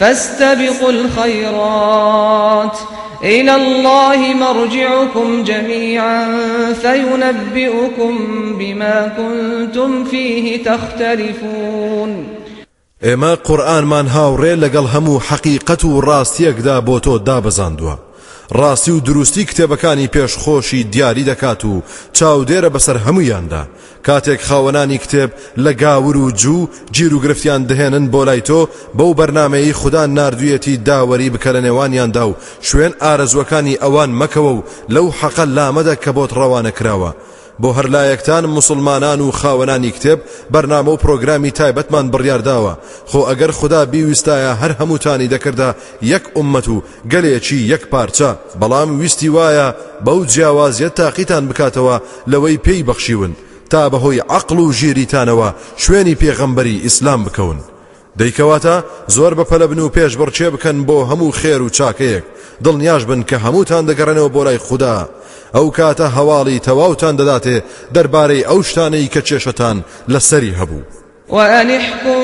فاستبقوا الخيرات. إلى الله مرجعكم جميعا فينبئكم بما كنتم فيه تختلفون. ئێمە قورآنمان هاوڕێ لەگەڵ هەموو حەقیقەت و ڕاستیەکدا بۆ تۆ ڕاستی و دروستی کتێبەکانی پێشخۆشی دیاری دەکات و چاودێرە بەسەر هەمویاندا کاتێک خاوەنانی کتێب لە گاور و جوو گیر و گرفتیان دەهێنن بۆ لای تۆ بەو بەرنمەیە خوددا نردویەتی داوەری بکە لە نێوانیاندا و شوێن ئارەزوەکانی ئەوان مەکەوە و لەو حەقە لامەدە کە بۆت ڕەوانە کراوە. بۆ هەرلایەکتان مسلمانان و خاوەنانی کتێب بەرنامە و پرۆگرامی تایبەتمان بڕیارداوە خۆ ئەگەر خدا بیویستایە هەر هەمووتانی دەکردا یەک ئومەت و گەلێکی یەک پارچە بەڵام ویستی وایە بەو جیاوازیە تاقیتان بکاتەوە لەوەی پێی بەخشیون. تا بەهۆی عقل و ژیریتانەوە شوێنی پێغەمبەری ئیسلام بکەون. دەیکەواتە زۆر بەپەلە بن و پێش بڕچێ بکەن بۆ هەموو خێر و چاکەیەک. دڵنیاش بن کە هەمووتان دەگەڕێنەوە بۆ لای خوددا. ئەو کاتە هەواڵی تەواوتان دەداتێ دەربارەی ئەو شتانەی کە کێشەتان لەسەری هەبوو. وأنحكم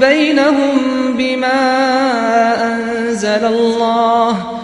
بينهم بما أنزل الله.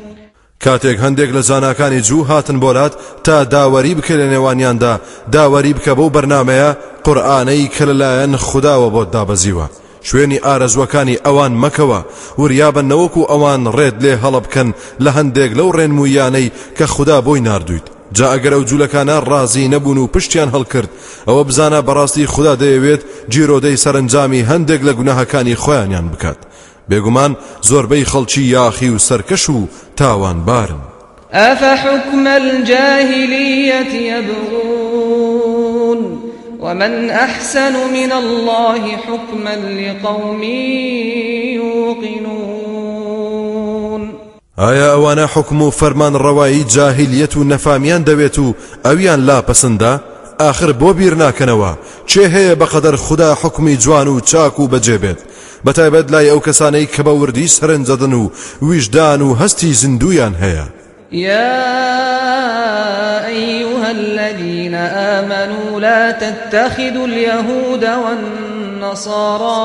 کاتێک هەندێک لە زاناکانی جوو هاتن بۆلات تا داوەری بکە لە نێوانیاندا. داوەری بکە بەو بەرنمەیە قورآانەی کە لەلایەن خداوە بۆ دابەزیوە. شوێنی ئارەزوەکانی ئەوان مەکەوە. وریابە نەوەکو ئەوان ڕێت لێ هەڵە بکەن لە هەندێک لەو ڕێنمویانەی کە خوددا بۆی نردویت جا ئەگەر ئەو جوولەکانە ڕازی نەبوون و پشتیان هەڵکرد ئەوە بزانە بەڕاستی خوددا دەیەوێت جیرۆدەی سەرنجامی هەندێک لە گوناهەکانی خۆیانیان بکات. بێگومان زۆربەی خەڵکی یاخی و سەرکەش و تاوان بارن. أفحكم الجاهلية يبغون؟ ومن أحسن من الله حكما لقوم يوقنون. ئایا ئەوانە حکم و فەرمان ڕەوایی جاهلیەت و نەفامیان دەوێت و ئەویان لا پەسەندە آخر بۆ بیر ناکەنەوە. چێ هەیە بەقەدەر خوددا حکمی جوان و چاک و بەجێبێت؟ بەتایبەت لای ئەو کەسانەی کە بە وردی سەرنجەدن و ویژدان و هەستی زیندویان هەیە. يا أيها الذين آمنوا لا تتخذوا اليهود والنصارى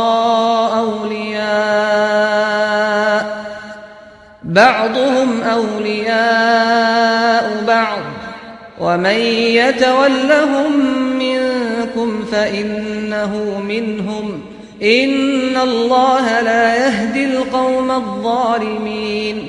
أولياء بعضهم أولياء بعض. ومن يتولهم منكم فإنه منهم إن الله لا يهدي القوم الظالمين.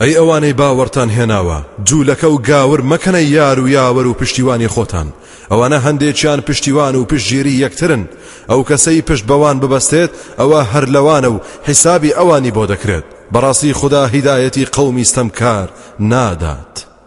ئەی ئەوانەی باوەڕتان هێناوە جوولەکە و گاور مەکەنە یار و یاوەر و پشتیوانی خۆتان ئەوانە هەندێکیان پشتیوان و پشتگیری یەکترن ئەو کەسەی پشت بەوان ببەستێت ئەوە هەر لەوانە و حیسابی ئەوانی بۆ خدا هیدایەتی قەومی ستەمکار نادات.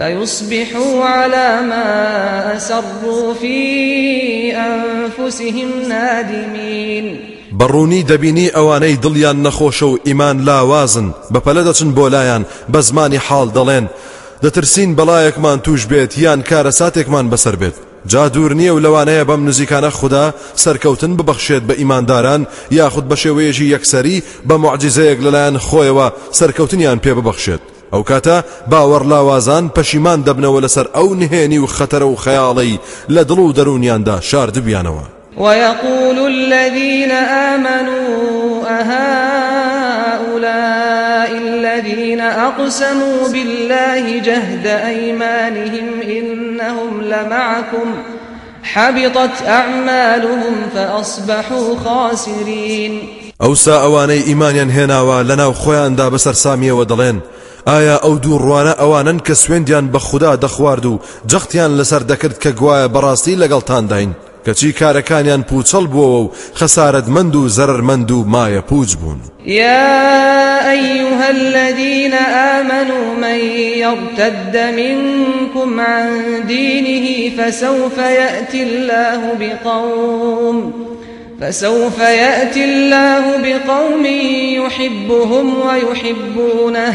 فيصبحوا على ما أسروا في أنفسهم نادمين بەڕوونی دەبینی ئەوانەی دڵیان نەخۆشە و ئیمان لاوازن بەپەلە دەچن بۆ لایەن بە زمانی حاڵ دەڵێن. دەترسین بەڵایەکمان تووش بێت یان کارەساتێکمان بەسەر بێت. جا دوور نییە و لەوانەیە بەم نزیکانە خودا سەرکەوتن ببەخشێت بە ئیمانداران یاخود بە شێوەیەکی یەکسەری بە معجززەیەک لەلایەن خۆیەوە سەرکەوتنیان پێ ببەخشێت. ئەو کاتە باوەڕ لاوازان پەشیمان دەبنەوە لەسەر ئەو نهێنی و خەتەرە و خەیاڵی لە دڵ و دەرونیاندا شاردبیانەوە ويقول الذين آمنوا أهؤلاء الذين أقسموا بالله جهد أيمانهم إنهم لمعكم حبطت أعمالهم فأصبحوا خاسرين. ئەوسا ئەوانەی ئیمانیان هێناوە لەناو خۆیاندا بەسەر سامیەوە دەڵێن ئایا ئەو دوو ڕوانە ئەوانن کە سوێندیان بە خوددا دەخوارد و جەختیان لەسەر دەکرد کە گوایە بەڕاستی لەگەڵتان داین؟ کەچی کارەکانیان پوچەڵ بووە و خەسارەتمەند و زەرمەند و پوچ يا أيها الذين آمنوا من يرتد منكم عن دينه فسوف يأتي الله بقوم فسوف يأتي الله بقوم يحبهم ويحبونه.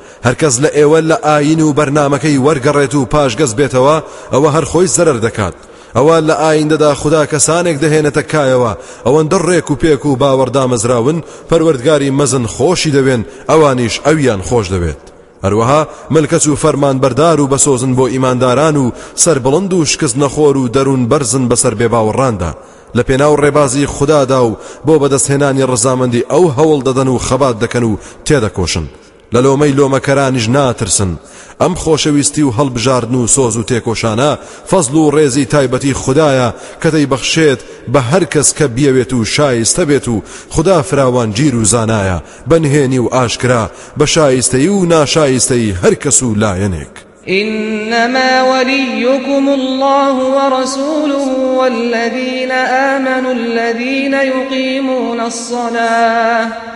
هەرکەس لە ئێوە لە ئاین و بەرنمەکەی وەرگەڕێت و پاشگەز بێتەوە ئەوە هەر خۆی زەرەر دەکات. ئەوە لە ئایندەدا خوددا کەسانێک دەهێنێتە کایەوە. ئەوەندە ڕێک و پێک و باوەڕدامەزراون پەروەردگاری مەزن خۆشی دەوێن ئەوانیش ئەویان خۆش دەوێت هەروەها ملکەچ و فەرمان بەردار و بەسۆزن بۆ ئیمانداران و سربڵند و شکست نەخۆر و دەروون بەرزن بەسەر بێباوەڕاندا. لە پێناو ڕێبازی خوددادا و بۆ بەدەستهێنانی ڕزامەندی ئەو هەوڵ دەدەن و خەبات دەکەن و تێدەکۆشن. لە لۆمەی لۆمەکەرانیش ناترسن. ئەم خۆشەویستی و هەڵبژاردن و سۆز و تێکۆشانە فەزل و ڕێزی تایبەتی خدایە کە دەی بەخشێت بە هەر کەس کە خدا فراوان گیر و زانایە بەنهێنی و ئاشکرا بە شایستەی و ناشایستەی هەر کەس و إنما وليكم الله ورسوله والذين آمنوا الذين يقيمون الصلاة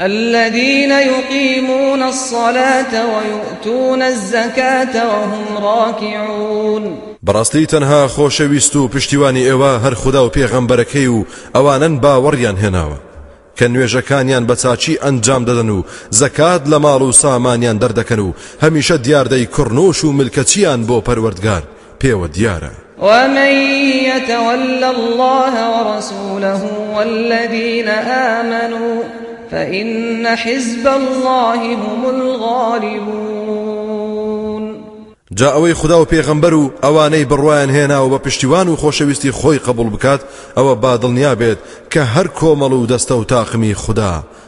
الذين يقيمون الصلاة ويؤتون الزكاة وهم راكعون. بەڕاستی تەنها خۆشەویست و پشتیوانی ئێوە هەر خوددا و پێغەمبەرەکەی و ئەوانن باوەڕیان هێناوە. کە نوێژەکانیان چاچی ئەنجام دەدەن و زەکات لە ماڵ و سامانیان دەردەکەن و هەمیشە دیاردەی کوڕنۆش و ملکەچیان بۆ پەروەردگار. پێوە دیارە. ومن يتول الله ورسوله والذين آمنوا فإن حزب الله هم الغالبون. جا ئەوەی خدا و پێغەمبەر و ئەوانەی بڕوایان هێناوە بە پشتیوان و خۆشەویستی خۆی قبول بکات ئەوە بادڵنیا بێت کە هەر کۆمەڵ و دەستە و تاقمی خوددا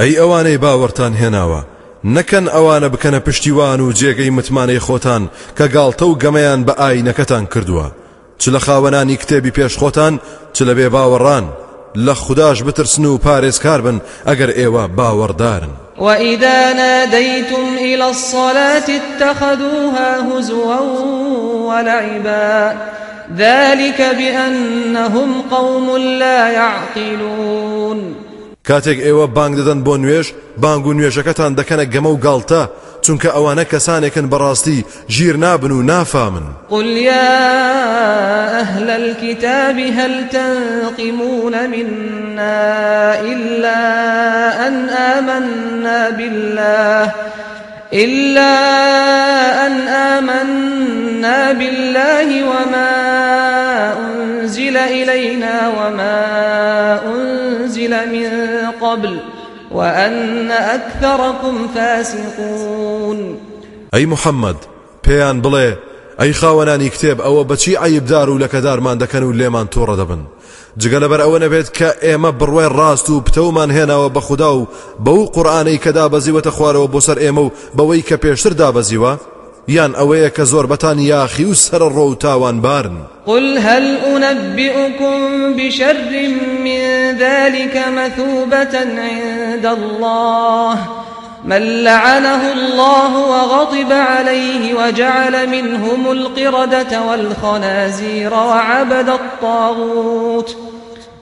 أي أواني باورتان هناوه نەکەن ئەوانە بکەنە پشتیوان و جێگەی متمانەی خۆتان کە گاڵتە و گەمەیان بە ئاینەکەتان کردووە. چ لە خاوەنانی کتێبی پێشخۆتان چ لە بێ باوەڕان. لە خودداش بترسن و پارێزکار وإذا ناديتم إلى الصلاة اتخذوها هزوا ولعبا ذلك بأنهم قوم لا يعقلون کاتێک ئێوە بانگ دەدەن بۆ نوێش بانگ و نوێژەکەتان دەکەنە گەمە و گاڵتە چونکە ئەوانە کەسانێکن بەڕاستی ژیر نابن و نافامن. قل يا أهل الكتاب هل تنقمون منا إلا أن آمنا بالله إلا أن آمنا بالله وما أنزل إلينا وما أنزل من قبل وأن أكثركم فاسقون. أي محمد پێیان بڵێ ئەی خاوەنانی کتێب ئەوە بەچی عیبدار و لەکەدارمان دەکەن و لێمان تۆڕە دەبن؟ جگە لەبەر ئەوە نەبێت کە ئێمە بڕوای ڕاست و پتەومان هێناوە بە خوددا و بەو قورآانەی کە دابەزیوەتە خوارەوە بۆ سەر ئێمە و بەوەی کە پێشتر دابەزیوە؟ یان ئەوەیە کە زۆربەتان یاخی و سەر ڕۆ و قل هل أنبئكم بشر من ذلك مثوبة عند الله؟ من لعنه الله وغضب عليه وجعل منهم القردة والخنازير وعبد الطاغوت.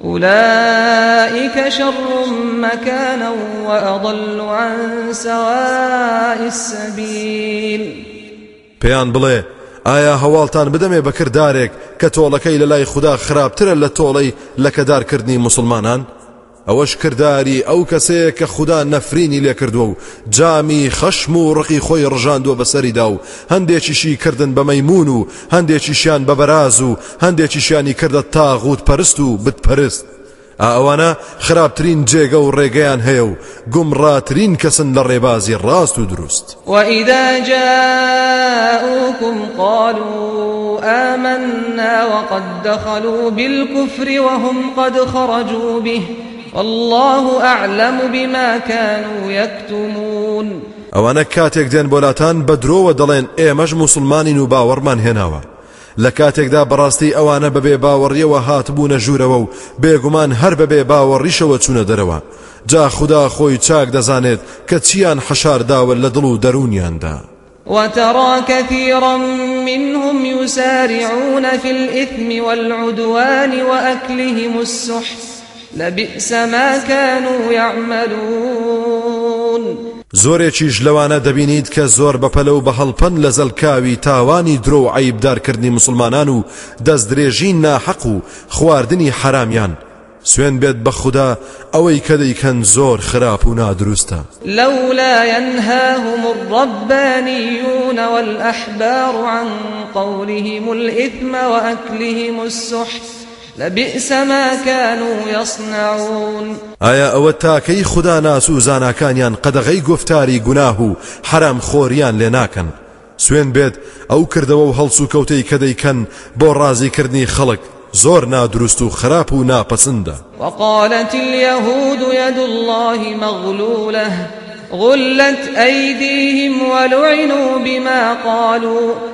أولئك شر مكانا وأضل عن سواء السبيل. پێیان بڵێ ئایا هەواڵتان بدەمێ بەکردارێک کە تۆڵەکەی لە لای خوددا خراپترە لە تۆڵەی لەکەدارکردنی مسلمانان؟ ئەوەش کردداری ئەو کەسەیە کە خوددا نەفرینی لێکردووە و جامی خەشم و ڕقی خۆی ڕژاندووە بەسەریدا و هەندێکیشی کردن بە مەیمون و هەندێکیشیان بە بەراز و هەندێکیشیانی کردە تاغوت پەرست و بتپەرست. ئەوانە خراپترین جێگە و ڕێگەیان هەیە و گومڕاترین کەسن لە ڕێبازی ڕاست و دروست. وإذا جاءوكم قالوا آمنا وقد دخلوا بالكفر وهم قد خرجوا به والله أعلم بما كانوا يكتمون. ئەوانە کاتێک دێن بۆلاتان بە درۆوە دەڵێن ئێمەش مسلمانین و باوەڕمان هێناوە. لە کاتێکدا بەڕاستی ئەوانە بەبێ باوەڕیەوە هاتبوونە ژوورەوە و بێگومان هەر بەبێ باوەڕیشەوە چوونە دەرەوە. جا خوددا خۆی چاک دەزانێت کە چیان حەشارداوە لە دڵ و دەرونیاندا. وترى كثيرا منهم يسارعون في الإثم والعدوان وأكلهم السحت. لبئس ما كانوا يعملون. زۆرێکیش لەوانە دەبینیت کە زۆر بەپەلە و بە هەڵپەن لە زەلکاوی تاوانی درۆ و عیبدارکردنی مسلمانان و دەست درێژی ناحەق و خواردنی حرامیان. سوێن بێت بە خوددا ئەوەی کە دەیکەن زۆر خراپ و نادروستە. لولا ينهاهم الربانيون والأحبار عن قولهم الإثم وأكلهم السحت لبئس ما كانوا يصنعون. ئایا ئەوە تاکەی خوددا ناس و زاناکانیان قەدەغەی گفتاری گوناه و حرام خۆریان لێ ناکەن؟ سوێن بێت ئەو کردەوە و هەڵسو کەوتەی کە دەیکەن بۆ ڕازیکردنی خەڵک زۆر نادروست و خراپ و ناپەسندە. وقالت اليهود يد الله مغلولة غلت أيديهم ولعنوا بما قالوا.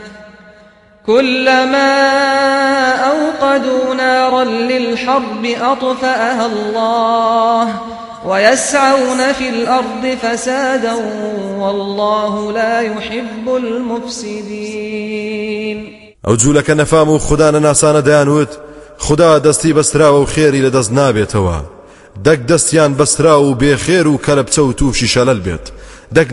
كلما أوقدوا نارا للحرب أطفأها الله ويسعون في الأرض فسادا والله لا يحب المفسدين. ئەو جوولەکە نەفام و خوددانە ناسانە خدا دەستی بەستراوە و خێری لە دەست نابێتەوە دەک دەستیان بەسترا و بێخێر و کەلەپچە و تووشی شەلل بێت دەک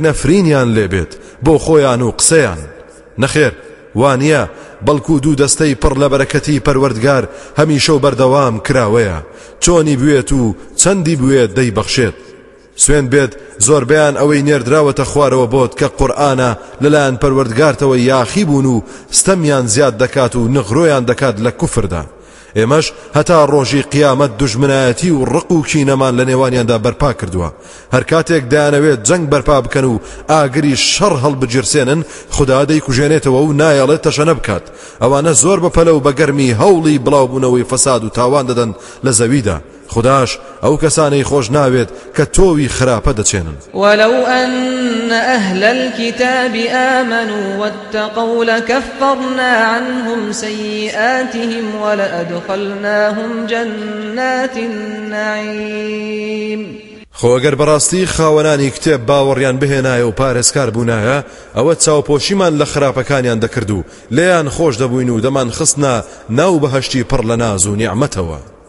نەخێر وانە بەڵکو دوو دەستەی پڕ لە بەرەکەتی پەروەردگار هەمیشە و بەردەوام کراوەیە. چۆنی بوێت و چەندی بوێت دەی بەخشێت سوێن بێت زۆربیان ئەوەی نێردراوەتە خوارەوە بۆت کە قورآانە لەلایەن پەروەردگارتەوە یاخی بوون و ستەمیان زیاد دەکات و نغڕۆیان دەکات لە کوفردا. ئێمەش هەتا ڕۆژی قیامەت دژمنایەتی و ڕق و کینەمان لە نێوانیاندا بەرپا کردووە. هەر کاتێک دایانەوێت جەنگ بەرپا بکەن و ئاگری شەڕ هەڵبجرسێنن خدا دەیکوژێنێتەوە و نایەڵێت تەشەنە بکات. ئەوانە زۆر بەپەلە و بەگەرمی هەوڵی بڵاوبوونەوەی فەساد و تاوان دەدەن لە زەویدا. خداش ئەو کەسانەی خۆش ناوێت کە تۆوی خراپە دەچێنن. ولو أن أهل الكتاب آمنوا واتقوا لكفرنا عنهم سيئاتهم ولأدخلناهم جنات النعيم. خۆگەر بەڕاستی خاوەنانی کتێب باوەڕیان بهێنایە و پارێزکار بوونایە ئەوە چاوپۆشیمان لە خراپەکانیان دەکرد و لێیان خۆش دەبووین و دەمان خستنا ناو بەهشتی پڕ لە ناز و نیعممەتەوە.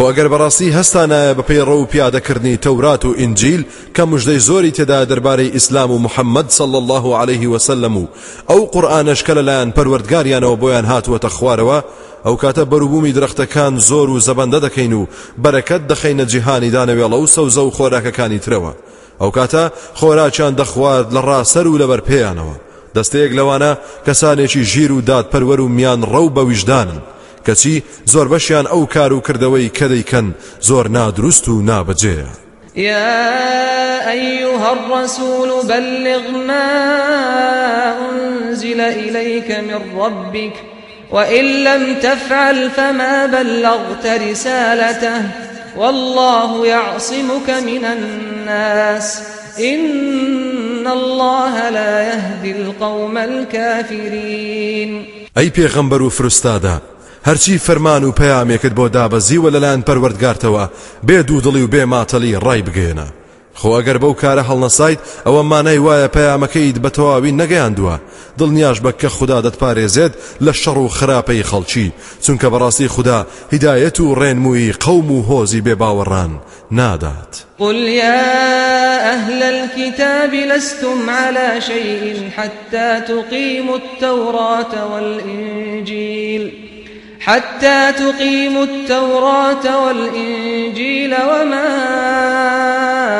خۆ ئەگەر بەڕاستی هەستانایە بە پێی ڕە و پیادەکردنی تەورات و ئینجیل کە مژدەی زۆری تێدا دەربارەی ئیسلام و محەممەد صل الله عليه وسلم و ئەو قورآانشکە لەلایەن پەروەردگاریانەوە بۆیان هاتووەتە خوارەوە ئەو کاتە بەروبوومی درەختەکان زۆر و زەبەندە دەکەین و بەرەکەت دەخینە جیهانی دانەوێڵە و سەوزە و خۆراکەکانی ترەوە. ئەو کاتە خۆراچیان دەخوارد لە ڕاسەر و لەبەر پێیانەوە. دەستەیەک لەوانە کەسانێکی ژیر و دادپەروەر و میان ڕەو بە ویژدانن کەچی زۆر بەشیان ئەو کار و کردەوەی کە دەیکەن زۆر نادروست و نابەجێە يا أيها الرسول بلغ ما أنزل إليك من ربك وإن لم تفعل فما بلغت رسالته والله يعصمك من الناس. إن الله لا يهدي القوم الكافرين. پێغەمبەر و فرستادا هەرچی فەرمان و پەیامێکت بۆ دابەزیوە لەلایەن پەروەردگارتەوە بێ دوودڵی و بێ ماتەڵی ڕای بگێنە خۆ ئەگەر بەو کارە هەڵنەسایت ئەوە مانای وایە پەیامەکەیت بە تەواوی نەگەیاندووە. دڵنیاش بە کە خوددا دەتپارێزێت لە شەڕ و خراپەی خەڵکی. چونکە بەڕاستی خوددا هیدایەت و ڕێنمووی قەوم و هۆزی بێ باوەڕان نادات. قل يا أهل الكتاب لستم على شيء حتى تقيموا التوراة والإنجيل. حتى تقيموا التوراة والإنجيل وما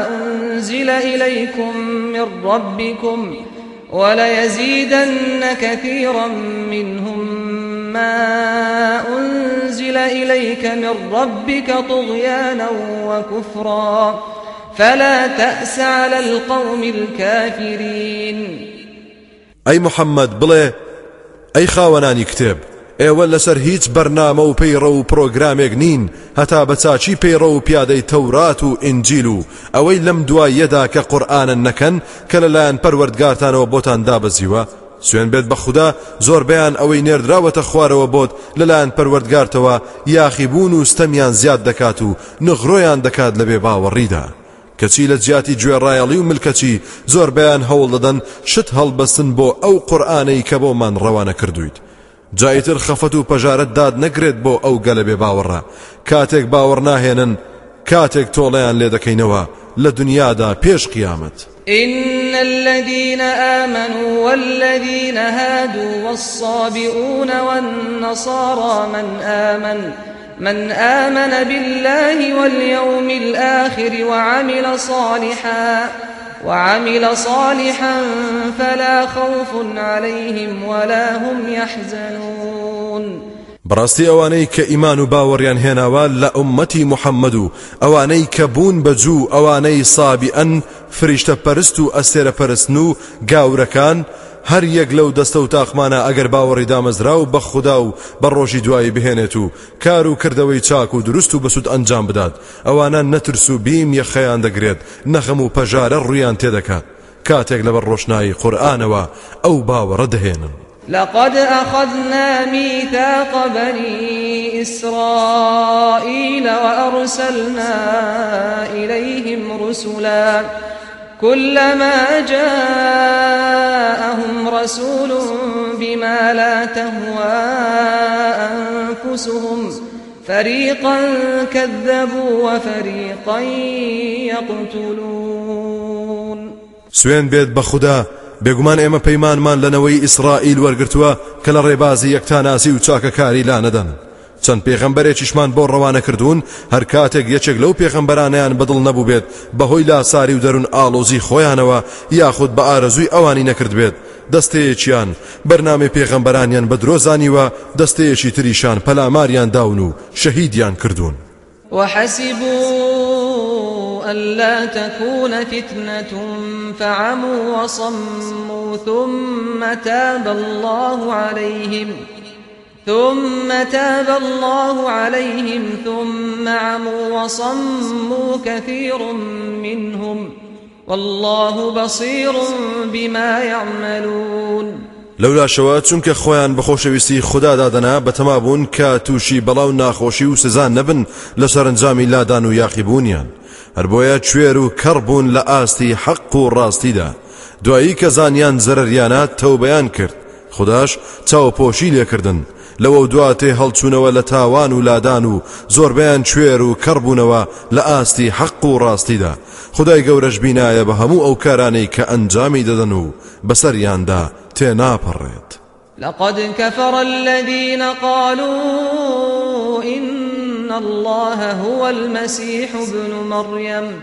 أنزل إليكم من ربكم وليزيدن كثيرا منهم ما أنزل إليك من ربك طغيانا وكفرا فلا تأس على القوم الكافرين. أي محمد بڵێ أي خاوەنانی کتێب ئێوە لەسەر هیچ بەرنامە و پەیڕە و پرۆگرامێک نین هەتا بەچچی پەیڕە و پیادەی تەورات و ئینجیل و. ئەوەی لەم دوایەدا کە قورآانن نەکەن کە لەلایەن پەروەردگارتانەوە بۆتان دابەزیوە سوێن بێت بە خوددا زۆر بەیان ئەوەی نێردراوەتە خوارەوە بۆت لەلایەن پەروەردگارتەوە یاخیبوون و ستەمیان زیاد دەکات و نغڕۆیان دەکات لەبێ باوەڕیدا. کەچی لە جیاتی گوێڕایەڵی و ملکەچی زۆر بەیان هەوڵ دەدەن شت هەڵبەستن بۆ ئەو قورآانەی کە بۆمان ڕەوانە کردویت جایتر خەفەت و پەژارت داد نەگرێت بۆ ئەو گەلە بێ باوەڕە. کاتێک باوەڕ ناهێنن کاتێک تۆڵیان لێ دەکەینەوە لە دنیادا پێش قیامەت. إن الذين آمنوا والذين هادوا والصابئون والنصارى من آمن من آمن بالله واليوم الآخر وعمل صالحا وعمل صالحا فلا خوف عليهم ولا هم يحزنون. بەڕاستی ئەوانەی کە ئیمان و باوەڕیان هێناوە لە ئومەتی محەممەد و ئەوانەی کە بوون بەجوو ئەوانەی سابیئەن فریشتە هەر یەک لەو دەستە و تاخمانە ئەگەر باوەڕی دامەزرا و بە خودا و بە ڕۆژی دوایی بهێنێت و کار و کردەوەی چاک و دروست و بەسوود ئەنجام بدات. ئەوانە نەترس و بیم یەخەیان دەگرێت نەخەم و پەژارە ڕویان تێدەکات کاتێک لەبەر ڕۆشنایی قورئانەوە ئەو باوەڕە دەهێنن. لقد أخذنا ميثاق بني إسرائيل وأرسلنا إليهم رسلا كلما جاءهم رسول بما لا تهوى أنفسهم فريقا كذبوا وفريقا يقتلون. سوێن بێت بەخودا بێگومان ئێمە پەیمانمان لەنەوەی ئیسرائیل وەرگرتووە کە لە ڕێبازی یەکتاناسی و لا نەدەن چەند پێغەمبەرێکیشمان بۆ ڕەوانە کردوون هەر کاتێک یەکێک لەو پێغەمبەرانیان بەدڵ نەبوو بێت بەهۆی لاساری و دەرون ئالۆزی خۆیانەوە یاخود بە ئارەزووی ئەوانی نەکرد بێت. دەستەیەکیان بەرنامەی پێغەمبەرانیان بە درۆزانیوە دەستەیەکی تریشان پەلاماریان داون و شەهیدیان کردوون. وحسبوا ألا تكون فتنة فعموا وصموا ثم تاب الله عليهم. ثم تاب الله عليهم ثم عموا وصموا كثير منهم والله بصير بما يعملون. لەولا شەوە چونکە خۆیان بە خۆشەویستی خوددادادەنا بەتەما بوون کە تووشی بەڵاو ناخۆشی و سزان نەبن لە سەرنجامی لادان و یاخیبوونیان هەر بۆیە کوێر و کەڕ بوون لە ئاستی حەق و ڕاستیدا دوایی کە زانیان زەرریانات تەوبەیان کرد خداش لەوە دواتێ هەڵچوونەوە لە تاوان و لادان و زۆربیان کوێر و کەڕبوونەوە لە ئاستی حەق و ڕاستیدا. خدای گەورەش بینایە بە هەموو ئەو کارانەی کە ئەنجامی دەدەن و بەسەریاندا تێناپەڕێت لقد كفر الذين قالوا إن الله هو المسيح ابن مريم.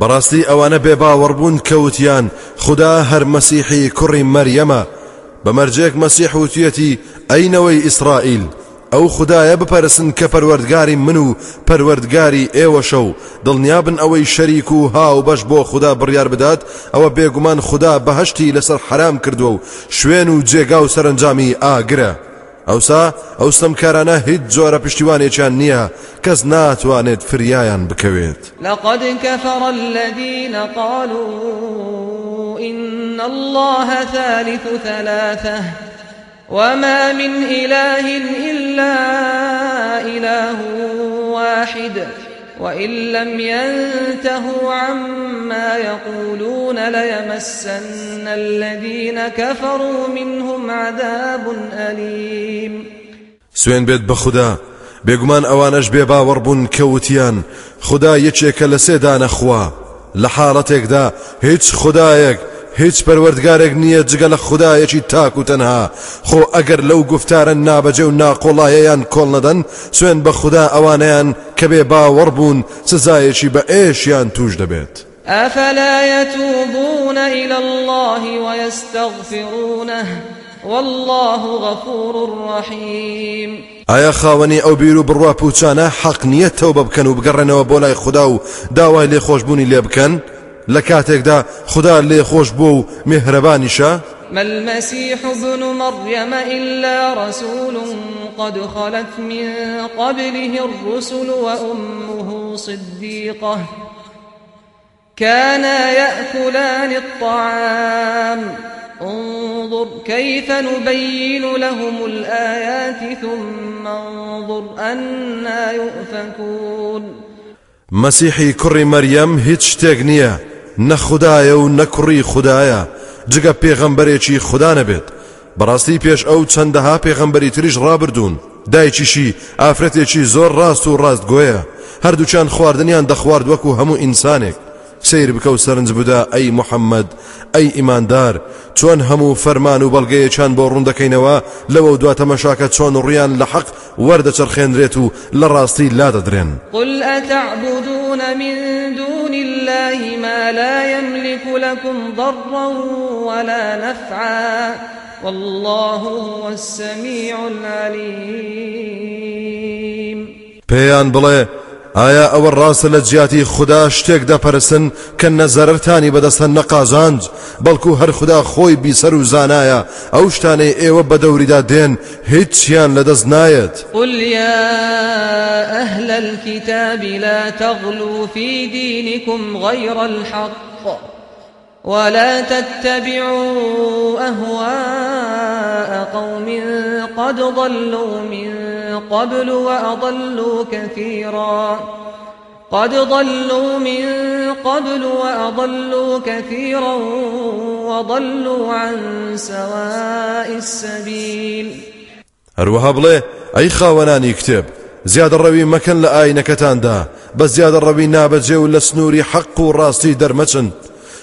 بەڕاستی ئەوانە بێ باوەڕبوون کەوتیان. خدا هەر مەسیحی کوڕی مەریەمە. بەمەرجێک مەسیح وتیەتی ئەینەوەی ئیسرائیل. ئەو خدایە بپەرسن کە پەروەردگاری من و پەروەردگاری ئێوەشە و دڵنیابن ئەوەی شەریک و هاو بەش بۆ خدا بڕیار بدات ئەوە بێگومان خدا بەهشتی لەسەر حرام کردووە و شوێن و جێگا و سەرنجامی ئاگرە. ئەوسا ئەو سەمکارانە هیچ جۆرە پشتیوانێکیان نییە کەس ناتوانێت فریایان بکەوێت. لقد كفر الذين قالوا إن الله ثالث ثلاثة وما من إله إلا إله واحد. وإن لم ينتهوا عما يقولون ليمسن الذين كفروا منهم عذاب أليم. سوێن بێت بەخودا بێگومان ئەوانەش بێ باوەڕ بوون کە وتیان خودا یەکێکە لە سێ دانە خوا لە حاڵەتێکدا هیچ خدایەک هیچ پەروەردگارێک نییە جگە لە خدایەکی تاک و تەنها. خۆ ئەگەر لەو گفتارە نابەجێ و ناقۆڵایەیان کۆڵ نەدەن سوێن بە خودا ئەوانیان کە بێ باوەڕ بوون سزایەکی بە ئێشیان توش دەبێت. أفلا يتوبون إلى الله ويستغفرونه؟ والله غفور رحيم. ئایا خاوەنی ئەو بیر و بڕوا پوچانە حەق نییە تەوبە بکەن و بگەڕێنەوە بۆ لای خوددا و داوای لێ بکەن؟ لە کاتێکدا خدا لێ خۆش بۆ و میهرەبانیشە ما المسيح ابن مريم إلا رسول قد خلت من قبله الرسل وأمه صديقة كانا يأكلان الطعام. انظر كيف نبين لهم الآيات ثم انظر أنا يؤفكون. مسیحی کوڕی مەریەم هیچ شتێک نییە نە خدایە و نەکوڕی خدایە. جگە پێغەمبەرێکی خدا نەبێت. بەڕاستی پێش ئەو چەندەها پێغەمبەری تریش ڕابردوون. دایکیشی ئافرەتێکی زۆر ڕاست و ڕاستگۆیە هەردووچان خواردنیان دەخوارد وەکو هەموو ئینسانێک. سیر بکە و سەرنج بدا ئەی محەممەد ئەی ئیماندار. چۆن هەموو فەرمان و بەڵگەیەکیان بۆ ڕوندەکەینەوە لەوە دواتە مەشاکە چۆن ڕویان لە حەق وەردەچەرخێنرێت و لە ڕاستی لا دەدرێن قل أتعبدون من دون لا يملك لكم ضرا ولا نفعا والله هو السميع العليم. ئایا ئەوە ڕاستە لە جیاتی خوددا شتێک دەپەرسن کە نەزەرتانی بەدەستە نەقازانج بەڵکو هەر خوددا خۆی بیسەر و زانایە ئەو شتانەی ئێوە بە دەوریدا دێن هیچیان لەدەست قل يا أهل الكتاب لا تغلوا في دينكم غير الحق ولا تتبعوا أهواء قوم قد ضلوا من قبل وأضلوا كثيرا. قد ضلوا من قبل وأضلوا كثيرا وضلوا عن سواء السبيل. هەروەها بڵێ ئەی خاوەنانی کتێب زیادە ڕەوی مەکەن لە ئاینەکەتاندا بە زیادە ڕەوی نابەجێ و لە سنووری حەق و ڕاستی دەرمەچن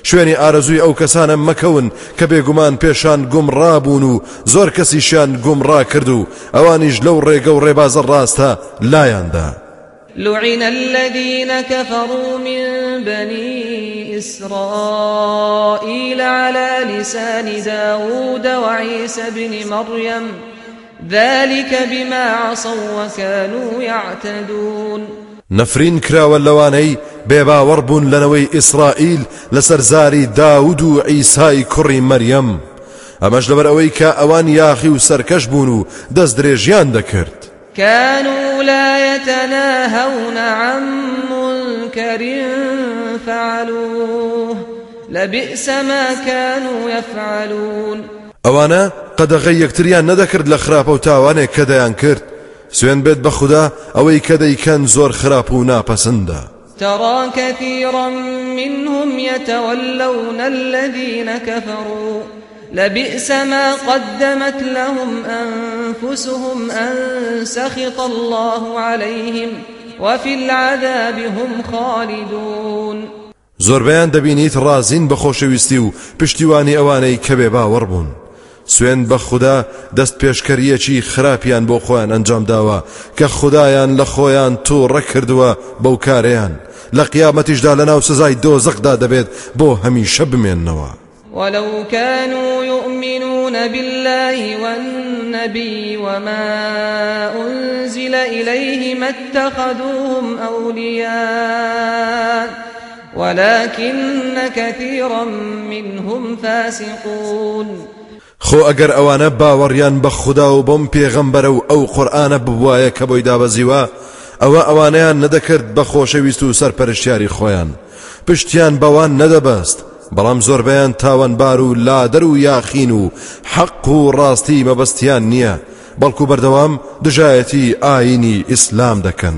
شوێنی ئارەزووی ئەو کەسانە مەکەون کە بێگومان پێشان گومڕابوون و زۆر کەسیشیان گومڕا کرد و ئەوانیش لەو ڕێگە و ڕێبازە ڕاستە لایاندا. لعن الذين كفروا من بني إسرائيل على لسان داود وعيسى بن مريم ذلك بما عصوا وكانوا يعتدون نەفرین کراوە لەوانەی بێباوەڕ بوون لەنەوەی ئیسرائیل لەسەر زاری داود و ئیسای کوڕی مەریەم ئەمەش لەبەر ئەوەی کە ئەوان یاخی و سەرکەش بوون و دەست درێژیان دەکرد. كانوا لا يتناهون عن منكر فعلوه. لبئس ما كانوا يفعلون. ئەوانە قەدەغی یەکتریان نەدەکرد لە خراپە و تاوانێک کە دەیان کرد. سوێن بێت بە خوددا ئەوەی کە دەیکەن زۆر خراپ و ناپەسەندە ترى كثيرا منهم يتولون الذين كفروا. لبئس ما قدمت لهم أنفسهم أن سخط الله عليهم وفي العذاب هم خالدون. زۆربیان دەبینیت ڕازین بە خۆشەویستی و پشتیوانی ئەوانەی کە بێ باوەڕ بوون. سوێن بە خوددا دەست پێشکەریەکی خراپیان بۆ خۆیان ئەنجام داوە کە خدایان لە خۆیان تو ڕەکردووە بەو کارەیان لە قیامەتیشدا لە ناو سزای دۆزەقدا دەبێت بۆ هەمیشە بمێننەوە. ولو كانوا يؤمنون بالله والنبي وما أنزل إليه ما اتخذوهم أولياء ولكن كثيرا منهم فاسقون خۆ ئەگەر ئەوانە باوەڕیان بە خوددا و بۆم پێغەمبەرە و ئەو قورآانە ببوایە کە بۆی دابەزیوە ئەوە ئەوانەیان نەدەکرد بە خۆشەویست و سەرپەرشتیاری خۆیان پشتیان بەوان نەدەبەست بەڵام زۆربیان تاوانبار و لادەر و یاخین و حەق و ڕاستی مەبەستیان نییە بەڵکو بەردەوام دژایەتی ئاینی ئیسلام دەکەن.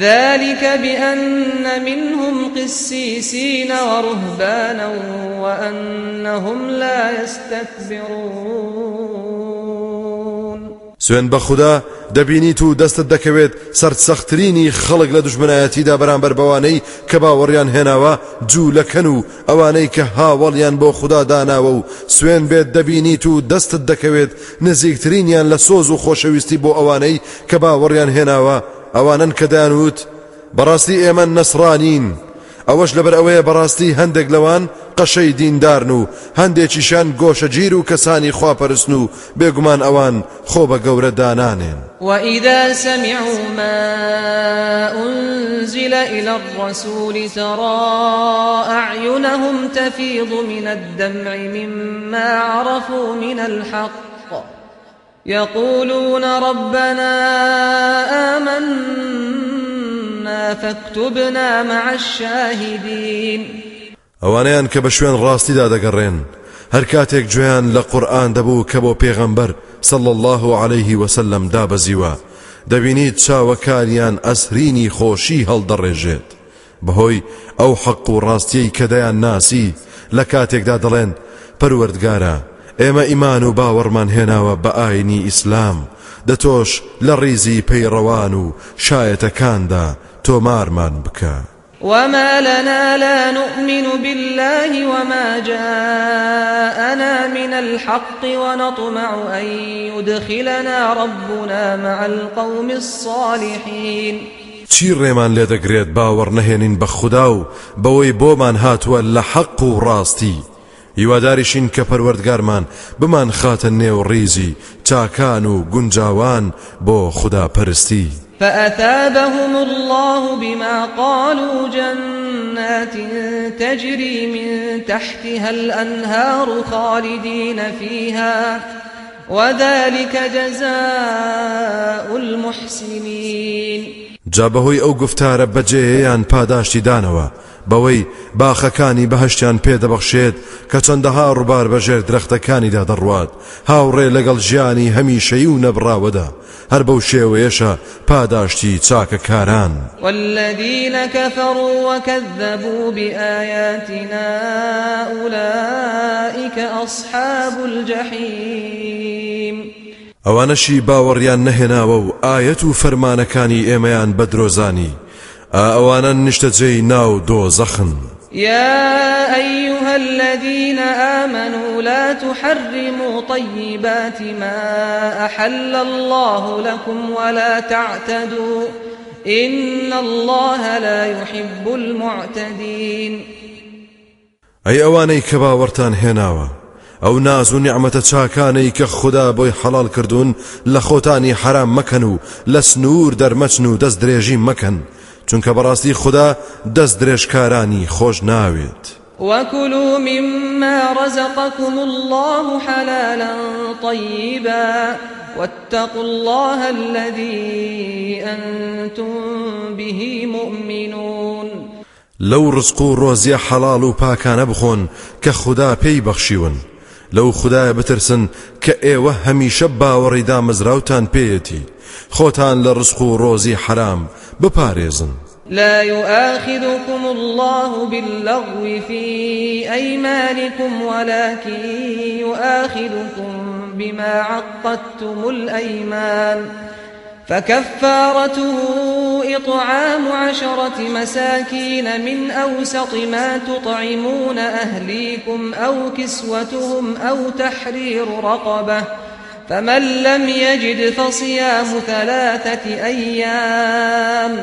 ذلك بأن منهم قسيسين ورهبانا وأنهم لا يستكبرون. سوێن بە خوددا دەبینیت و دەستت دەکەوێت سەرسەختترینی خەڵک لە دوژمنایەتیدا بەرامبەر بەوانەی کە باوەڕیان هێناوە جوولەکەن و ئەوانەی کە هاوەڵیان بۆ خودا داناوە و سوێن بێت دەبینیت و دەستت دەکەوێت نزیکترینیان لە سۆز و خۆشەویستی بۆ ئەوانەی کە باوەڕیان هێناوە. ئەوانن کە دەیانوت بەڕاستی ئێمە نەسرانین ئەوەش لەبەر ئەوەیە بەڕاستی هەندێک لەوان قەشەی دیندارن و هەندێکیشان گۆشەگیر و کەسانی خواپەرستن و بێگومان ئەوان خۆ بە گەورە دانانێن وإذا سمعوا ما أنزل إلى الرسول ترى أعينهم تفيض من الدمع مما عرفوا من الحق. يقولون ربنا آمنا فاكتبنا مع الشاهدين. ئەوانیان کە بە شوێن ڕاستیدا دەگەڕێن هەر کاتێک گوێیان لە قورآن دەبوو کە الله عليه وسلم دابەزیوە دەبینیت چاوەکاریان ئەسرینی خۆشی هەڵدەڕێژێت بەهۆی ئەو حەق و ڕاستیەی کە دەیان ناسی لە کاتێکدا دەڵێن ئێمە ئیمان و باوەڕمان هێناوە بە ئاینی ئیسلام دەتۆش لە ڕیزی پەیڕەوان و شایەتەکاندا تۆمارمان بکە. وما لنا لا نؤمن بالله وما جاءنا من الحق ونطمع أن يدخلنا ربنا مع القوم الصالحين. چی ڕێمان لێ دەگرێت باوەڕ نەهێنین بە خوددا و بەوەی بۆمان هاتووە لە حەق و ڕاستی. هیواداریشین کە پەروەردگارمان بمان خاتە نێو ڕیزی چاکان و گونجاوان بۆ خوددا پەرستی فأثابهم الله بما قالوا جنات تجري من تحتها الأنهار خالدين فيها وذلك جزاء المحسنين. جابەهۆی ئەو گفتارە بەجێیان پاداشتی دانەوە بەوەی باخەکانی بەهشتیان پێدەبەخشێت کە چەندەها ڕووبار بەژێر درەختەکانیدا دەڕوات. هاوڕێ لەگەڵ ژیانی هەمیشەی و نەبراوەدا هەر بەو شێوەیەشە پاداشتی چاکە کاران والذين كفروا وكذبوا بآياتنا أولئك أصحاب الجحيم ئەوانەشی باوەڕیان نەهێناوە و ئاەت و فەرمانەکانی ئێمەیان بە ئەوانە نیشتەجێی ناو دۆزەخن يا أيها الذين آمنوا لا تحرموا طيبات ما أحل الله لكم ولا تعتدوا إن الله لا يحب المعتدين. ئەی ئەوانەی کە باوەڕتان هێناوە ئەو ناز و نیعممەتە چاکانەی کە خوددا بۆی حەڵال کردوون لە خۆتانی حرام مەکەن و لە سنوور دەرمەچن و دەست درێژی مەکەن چونکە بەڕاستی خوددا دەست درێژکارانی خۆش ناوێت. وكلوا مما رزقكم الله حلالا طيبا واتقوا الله الذي أنتم به مؤمنون. لو رزق روزي حلال و پاکانە بخۆن کە خوددا پێی بەخشیون. لەو خدایە بترسن ئێوە هەمیشە باوەڕی دامەزراوتان پێیەتی. خۆتان لە ڕزق و حرام بپارێزن. لا يؤاخذكم الله باللغو في أيمانكم ولكن يؤاخذكم بما عقدتم الأيمان. فكفارته إطعام عشرة مساكين من أوسط ما تطعمون أهليكم أو كسوتهم أو تحرير رقبة. فمن لم يجد فصيام ثلاثة أيام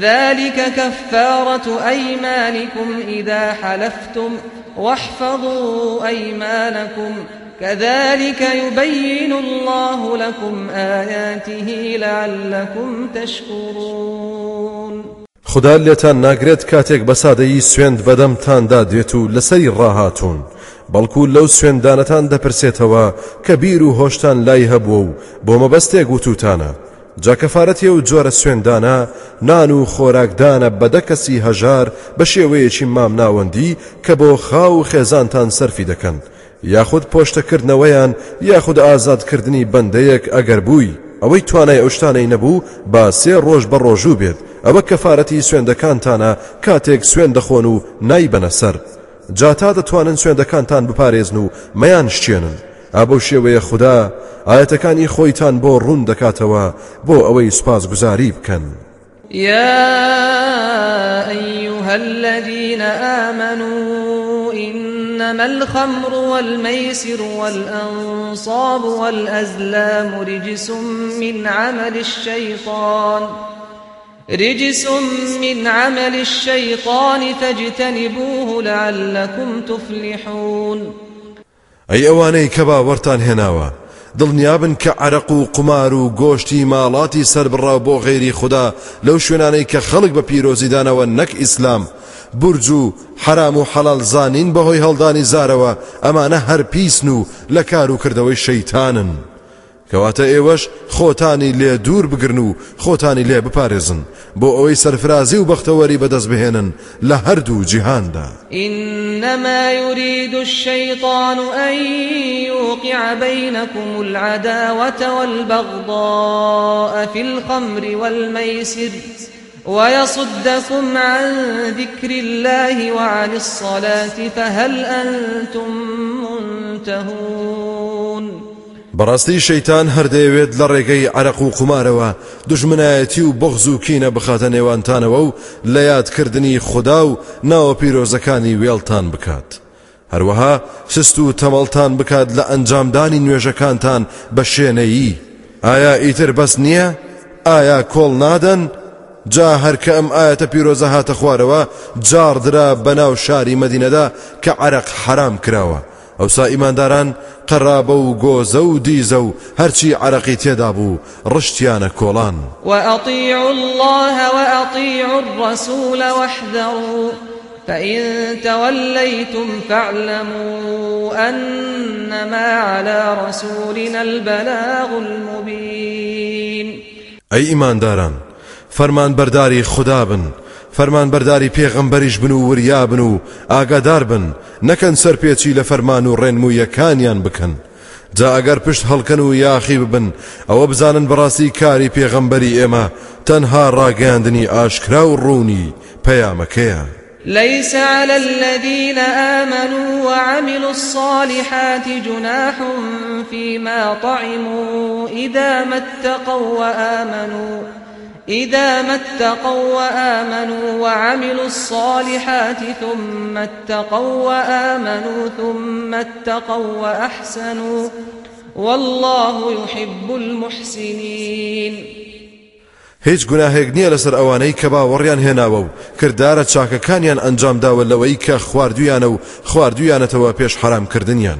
ذلك كفارة أيمانكم إذا حلفتم واحفظوا أيمانكم كذلك يبين الله لكم آياته لعلكم تشكرون. خدا لێتان ناگرێت کاتێک بە سادەیی سوێند بەدەمتاندا دێت و لەسەری ڕاهاتون. بەڵکو لەو سوێندانەتان دەپرسێتەوە کە بیر و هۆشتان لای هەبووە و بۆ مەبەستێک وتوتانە. جا کەفارەتی ئەو جۆرە سوێندانە نان و خۆراکدانە بە دە کەسی هەژار بە شێوەیەکی مام ناوەندی کە بۆ خاو و خێزانتان سەرفی دەکەن. یاخود پۆشتەکردنەوەیان یاخود ئازادکردنی بەندەیەک ئەگەر بووی. ئەوەی توانای ئەو شتانەی نەبوو با سێ ڕۆژ بە ڕۆژوو بێت. ئەوە کەفارەتی سوێندەکانتانە کاتێک سوێن دەخۆن و نایبەنە سەر. جاتا دەتوانن سوێندەکانتان بپارێزن و مەیان شتێنن. ئابە شێوەیە خوددا ئاەتەکانی خۆیتان بۆ ڕوون دەکاتەوە بۆ ئەوەی سوپاس گوزاری بکەن. يا أيها الذين آمنوا إنما الخمر والميسر والأنصاب والأزلام رجس من عمل الشيطان. رجس من عمل الشيطان فاجتنبوه لعلكم تفلحون. ئەی ئەوانەی کە باوەڕتان هێناوە دڵنیابن کە عرق و قمار و گۆشتی ماڵاتی سربڕاو بۆ غێری خوددا لەو شوێنانەی کە خەڵک بە پیرۆزیدانەوە نەک ئیسلام برج و حرام و حەڵال زانین بەهۆی هەڵدانی زارەوە ئەمانە هەر پیسن و لە کار و کردەوەی شەیتانن. کەواتە ئێوەش خۆتانی لێ دوور بگرن و خۆتانی لێ بپارێزن. بۆ ئەوەی سەرفرازی و بەختەوەری بەدەست بهێنن لە هەردوو جیهاندا. إنما يريد الشيطان أن يوقع بينكم العداوة والبغضاء في الخمر والميسر ويصدكم عن ذكر الله وعن الصلاة فهل أنتم منتهون؟ بەڕاستی شەیتان هەردەیەوێت لە ڕێگەی عرق و قمارەوە دژمنایەتی و بغز و کینە بخاتە نێوانتانەوە و لە یادکردنی خوددا و ناوە پیرۆزەکانی وێڵتان بکات هەروەها سست و تەمەڵتان بکات لە ئەنجامدانی نوێژەکانتان بە شوێنەیی ئایا ئیتر بەس نییە؟ ئایا کۆڵ نادەن؟ جا هەرکە ئەم ئاەتە پیرۆزە هاتە خوارەوە جاردرا بەناو شاری مەدینەدا کە عرق حرام کراوە ئەوسا ئیمانداران قەرابە و گۆزە و دیزە و هەرچی عرەقی تێدا بوو ڕشتیانە کۆڵان. وأطيعوا الله وأطيعوا الرسول واحذروا فإن توليتم فاعلموا أنما على رسولنا البلاغ المبين. أي إيمان داران فرمان برداري خدا بن فەرمان بەرداری پێغەمبەریش بن و وریا بن و ئاگادار بن. نەکەن سەرپێچی لە فەرمان و ڕێنمویەکانیان بکەن جا ئەگەر پشت هەڵکەن و یاخی ببن ئەوە بزانن بەڕاستی کاری پێغەمبەری ئێمە تەنها ڕاگەاندنی ئاشکرا و ڕوونی پەیامەکەیە ليس على الذين آمنوا وعملوا الصالحات جناح فيما طعموا إذا ما اتقوا وآمنوا إذا ما اتقوا وآمنوا وعملوا الصالحات ثم اتقوا وآمنوا ثم اتقوا وأحسنوا والله يحب المحسنين. هیچ گوناهێک نییە لەسەر ئەوانەی کە باوەڕیان هێناوە و کردارە چاکەکانیان ئەنجامداوە لەوەی کە خواردویانە و خواردویانەتەوە پێش حرامکردنیان.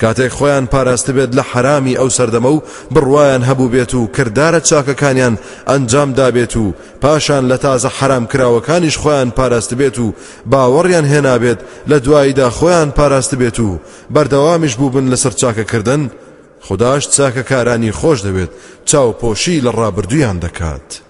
کاتێک خۆیان پاراست بێت لە حەرامی ئەو سەردەمە و بڕوایان هەبوو بێت و کردارە چاکەکانیان ئەنجام دابێت و پاشان لە تازە حەرام کراوەکانیش خۆیان پاراست بێت و باوەڕیان هێنابێت لە دواییدا خۆیان پاراست بێت و بەردەوامیش بوو بن لەسەر چاکەکردن خوداش چاکەکارانی خۆش دەوێت چاوپۆشی لە ڕابردویان دەکات.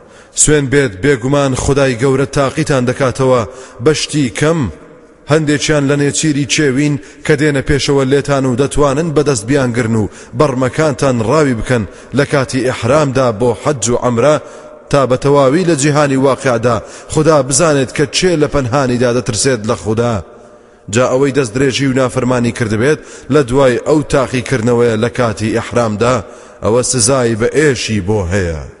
سوێن بێت بێگومان خدای گەورە تاقیتان دەکاتەوە. بەشتی کەم هەندێکیان لە نێچیری چێوین کە دێنە پێشەوە لێتان و دەتوانن بەدەست بیانگرن و بەڕمەکانتان ڕاوی بکەن. لە کاتی ئەحرامدا بۆ حەج و ئەمرە تا بە تەواوی لە جیهانی واقعدا خدا بزانێت کە چێ لە پەنهانیدا دەترسێت لە خوددا جا ئەوەی دەست درێژی و نافرمانی کردبێت لە دوای ئەو تاقیکردنەوەیە لە کاتی ئەحرامدا ئەوە سزای بە ئێشی بۆ هەیە.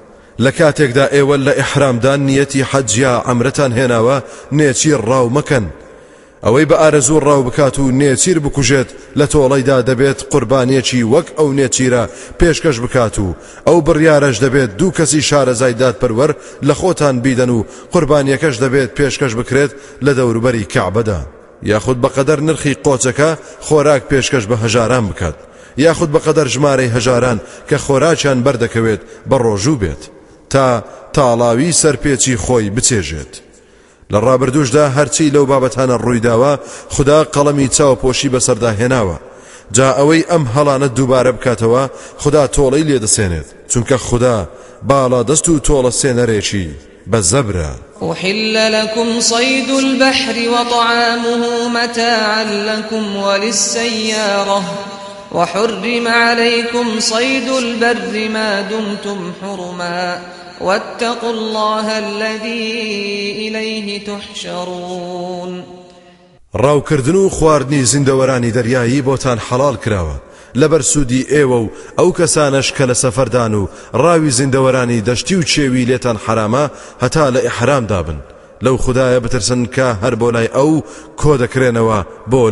لە کاتێکدا ئێوە لە ئیحرامدان نیەتی حەجیا ئەمرتان هێناوە نێچیر ڕاو مەکەن. ئەوەی بە ئارەزوو ڕاو بکات و نێچیر بکوژێت لە تۆڵەیدا دەبێت قوربانیەکی وەک ئەو نێچیرە پێشکەش بکات و ئەو بڕیارەش دەبێت دوو کەسی شارەزایداد پەروەەر لە خۆتان بیدەن و قوربانیەکەش دەبێت پێشکەش بکرێت لە دەوروبەری کعبەدا یاخود بەقەدەر نرخی قۆچەکە خۆراک پێشکەش بە هەژاران بکات. یاخود بەقەدەر ژمارەی هەژاران کە خۆراکیان بەردەکەوێت بە ڕۆژوو بێت. تا تاڵاوی سەرپێکی خۆی بچێژێت. لە ڕابردوشدا هەرچی لەو بابەتانە ڕوویداوە خدا قەڵەمی چاوپۆشی بەسەردا هێناوە جا ئەوەی ئەم هەڵانە دووبارە بکاتەوە خدا تۆڵەی لێدەسێنێت. چونکە خدا باڵا دەست و تۆڵە سێنەرێکی بەزەبرە أحل لكم صيد البحر وطعامه متاعا لكم وللسيارة. وحرم عليكم صيد البر ما دمتم حرما واتقوا الله الذي إليه تحشرون. ڕاوکردن و خواردنی زیندەوەرانی دەریایی بۆتان حەڵال کراوە. لەبەر سوودی ئێوە و ئەو کەسانش کە لە سەفەردان و ڕاوی زیندەوەرانی دەشتی و چێوی لێتان حرامە هەتا لە ئیحرام دابن. لەو بترسن کە هەر بۆ لای ئەو کۆ دەکرێنەوە بۆ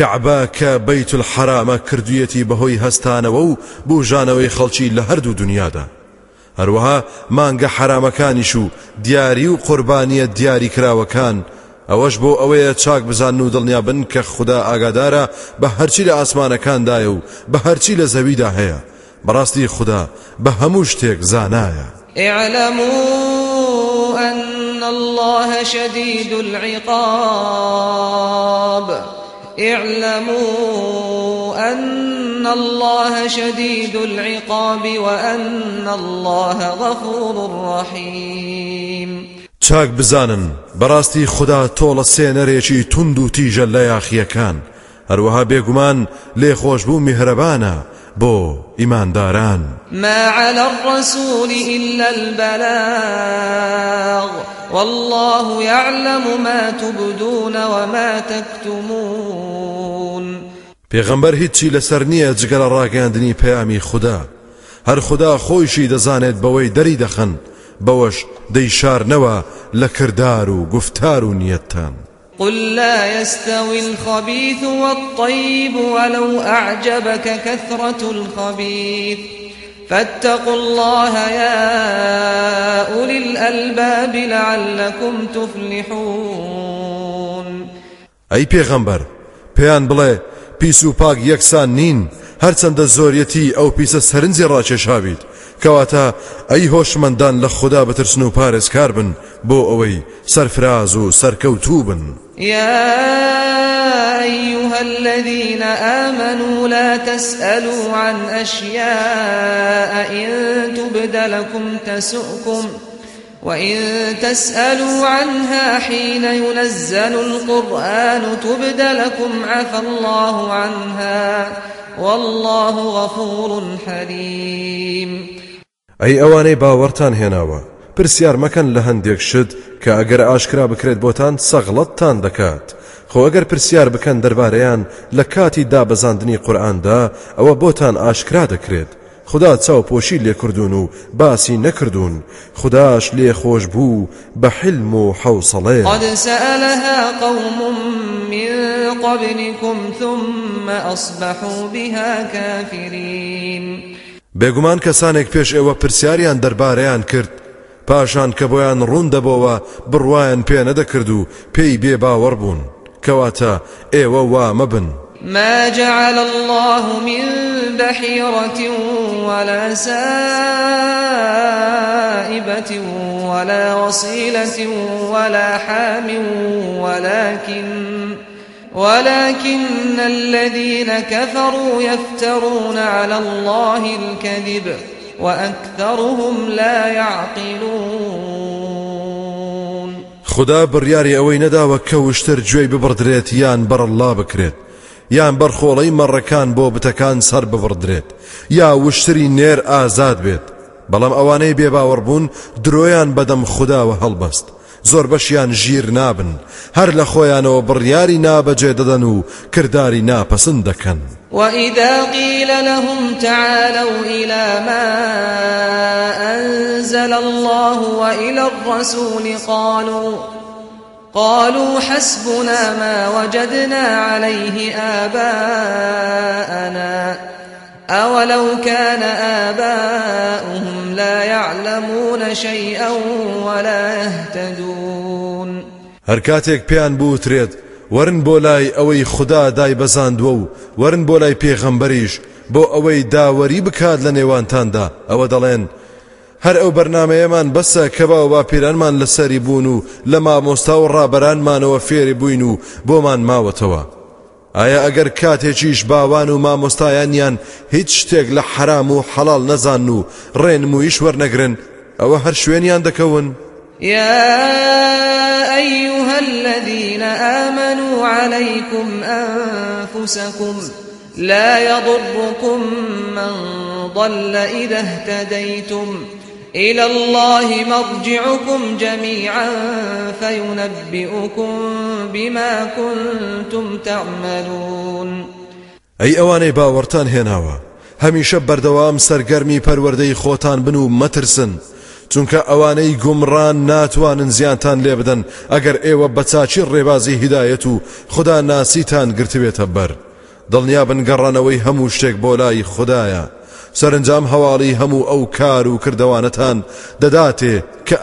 کەعبە کە بەیت الحرامە کردویەتی بەهۆی هەستانەوە و بوژانەوەی خەڵکی لە هەردوو دنیادا. هەروەها مانگە حرامەکانیش و دیاری و قوربانیە دیاری کراوەکان. ئەوەش بۆ ئەوەیە چاک بزان و دڵنیا بن کە خدا ئاگادارە بە هەرچی لە ئاسمانەکاندایە و بە هەرچی لە زەویدا هەیە. بەڕاستی خدا بە هەموو شتێک زانایە. اعلموا أن الله شديد العقاب. اعلموا أن الله شديد العقاب وأن الله غفور رحيم. چاک بزانن بەڕاستی خدا تۆڵە سێنەرێکی تند و تیژە لە یاخیەکان. هەروەها بێگومان لێ خۆشببوو میهرەبانە بۆ ئیمانداران. ما على الرسول إلا البلاغ. والله يعلم ما تبدون وما تكتمون. پێغەمبەر هیچی لەسەر نییە جگەرە ڕاگەاندنی پەیامی خوددا. هەر خوددا خۆیشی دەزانێت بەوەی دەری دەخەن بەوەش دەیشارنەوە لە کردار و گفتار و نیەتتان قل لا يستوي الخبيث والطيب ولو أعجبك كثرة الخبيث. فاتقوا الله يا أولي الألباب لعلكم تفلحون. ئەی پێغەمبەر پێیان بڵێ پیس و پاک یەکسان نین هەرچەندە زۆریەتی ئەو پیسە سەرنجی ڕاکێشاویت. کەواتە ئەی هۆشمەندان لە خوددا بترسن و پارێزکار بن بۆ ئەوەی سەرفراز و سەرکەوتوو أيها الذين آمنوا لا تسألوا عن أشياء إن تبد لكم تسؤكم وإن تسألوا عنها حين ينزل القرآن تبد لكم عفى الله عنها والله غفور حليم. ئەی ئەوانەی باوەڕتان هێناوە. پرسیار مەکەن لە هەندێک شت کە ئەگەر ئاشکرا بکرێت بۆتان سەغڵەتتان دەکات. خۆ ئەگەر پرسیار بکەن دەربارەیان لە کاتی دابەزاندنی قورآاندا ئەوە بۆتان ئاشکرا دەکرێت. خدا چاو پۆشی لێکردون و باسی نەکردوون. خداش لێ خۆش بوو بە حلم و حوسڵێ قد سألها قوم من قبلكم ثم أصبحوا بها كافرين. بێگومان کەسانێک پێش ئێوە پرسیاریان دەربارەیان کرد. پاشان کە بۆیان ڕوون دەبەوە بڕواان پێ نەدەکرد و پێی بێ باوەڕ بوون. کەواتە ئێوە وا مەبن. ما جعل الله من بحيرة ولا سائبة ولا وصيلة ولا حام ولكن ولكن الذين كفروا يفترون على الله الكذب وأكثرهم لا يعقلون. خدا بڕیاری ئەوەی نەداوە کە وشتر گوێی ببڕدرێت یان بەرەڵا بکرێت یان بەرخۆڵەی مەڕەکان بۆ بتەکان سەر ببڕدرێت یا وشتری نێر ئازاد بێت. بەڵام ئەوانەی بێباوەڕبوون درۆیان بەدەم خودداوە هەڵبەست. زۆر بەشیان ژیر نابن. هەر لە خۆیانەوە بڕیاری نابەجێ دەدەن و کردداری ناپەسند وإذا قيل لهم تعالوا إلى ما أنزل الله وإلى الرسول قالوا قالوا حسبنا ما وجدنا عليه آباءنا. أولو كان آباؤهم لا يعلمون شيئا ولا يهتدون. هەر کاتێک پێیان بوترێت وەرن بۆ لای ئەوەی خودا دای بەزاندووە و وەرن بۆ لای پێغەمبەریش بۆ ئەوەی داوەری بکات لە نێوانتاندا. ئەوە دەڵێن هەر ئەو بەرنامەیەمان بەسە کە باو و باپیرانمان لەسەری بوون و لە مامۆستا و ڕابەرانمانەوە فێری بووین و بۆمان ماوەتەوە. ئایا ئەگەر کاتێکیش باوان و مامۆستایانیان هیچ شتێک لە حرام و حەڵال نەزان و ڕێنمویش وەرنەگرن ئەوە هەر شوێنیان دەکەون؟ يا أيها الذين آمنوا عليكم أنفسكم لا يضركم من ضل إذا اهتديتم. إلى الله مرجعكم جميعا فينبئكم بما كنتم تعملون. ئەی ئەوانەی باوەڕتان هێناوە. هەمیشە بەردەوام سەرگەرمی پەروەردەی خۆتان بن و مەترسن. چونکە ئەوانەی گومڕان ناتوانن زیانتان لێ بدەن ئەگەر ئێوە بەچچی ڕێبازی هیدایەت و خدا ناسیتان گرتوێتە بەر. دڵنیا بنگەڕانەوەی هەموو شتێک بۆ لای خدایە. سەرنجام هەواڵی هەموو ئەو کار و کردوانەتان دەداتێ کە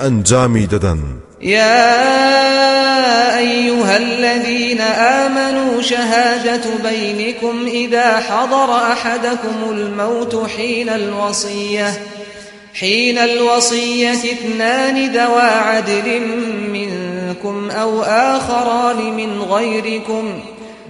يا أيها الذين آمنوا شهادة بينكم إذا حضر أحدكم الموت حين الوصية حين الوصية اثنان ذوى عدل منكم أو آخران من غيركم.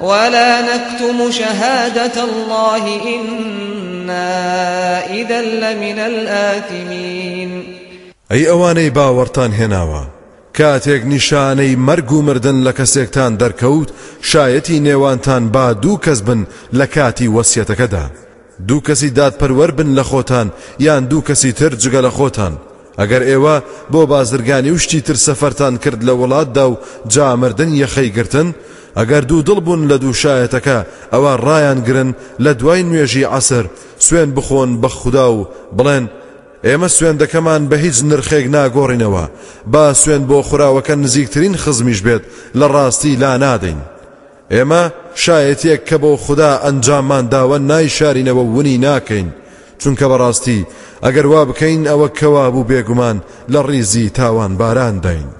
ولا نكتم شهادة الله إنا إذا لمن الآثمين. ئەی ئەوانەی باوەڕتان هێناوە. کاتێک نیشانەی مەرگ و مردن لە کەسێکتان دەرکەوت شایەتی نێوانتان با دوو کەس بن لە کاتی وەسیەتەکەدا دوو کەسی دادپەروەر بن لە خۆتان یان دوو کەسی تر جگە لە خۆتان. ئەگەر ئێوە بۆ بازرگانی و شتی تر سەفەرتان کرد لە وڵاتدا و جا مردن یەخەی گرتن ئەگەر دوو دڵ بوون لە دوو شایەتەکە ئەوە ڕایان گرن لە دوای نوێژی عەسر. سوێن بخۆن بە خودا و بڵێن ئێمە سوێندەکەمان بە هیچ نرخێک ناگۆڕینەوە. با سوێن بۆ خوراوەکە نزیکترین خزمیش بێت لە ڕاستی لا نادەین. ئێمە شایەتێک کە بۆ خودا ئەنجاممان داوە نایشارینەوە و ونی ناکەین. چونکە بەڕاستی ئەگەر وا بکەین ئەوە کەوا بوو بێگومان لە ڕیزی تاوانباران داین.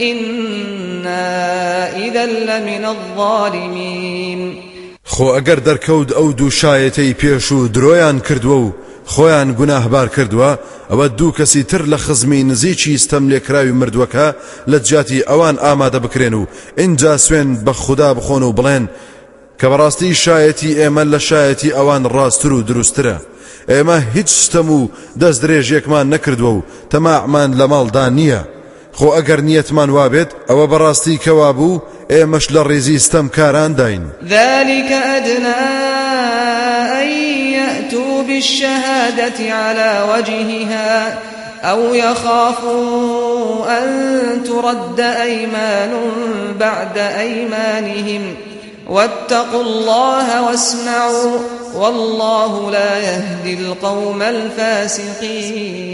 إنا إذا لمن الظالمين. خۆ ئەگەر دەرکەوت ئەو دوو شایەتەی پێش و درۆیان کردووە و خۆیان گوناهبار کردووە ئەوە دوو کەسی تر لە خزمی نزیکی ستەم لێکراوی مردووەکە لە جاتی ئەوان ئامادە بکرێن و اینجا سوێن بە خوددا بخۆن و بڵێن کە بەڕاستی شایەتی ئێمە لە شایەتی ئەوان ڕاستتر و دروسترە ئێمە هیچ شتەم و دەست درێژێکمان نەکردووە و تەماعمان لە ماڵدا نییە. خۆ ئەگەر نیەتمان وابێت ئەوە بەڕاستی کەوا بوو ئێمەش لە ڕێزی ستەم کاران داین. ذلك أدنى أن يأتوا بالشهادة على وجهها أو يخافوا أن ترد أيمان بعد أيمانهم. واتقوا الله واسمعوا والله لا يهدي القوم الفاسقين.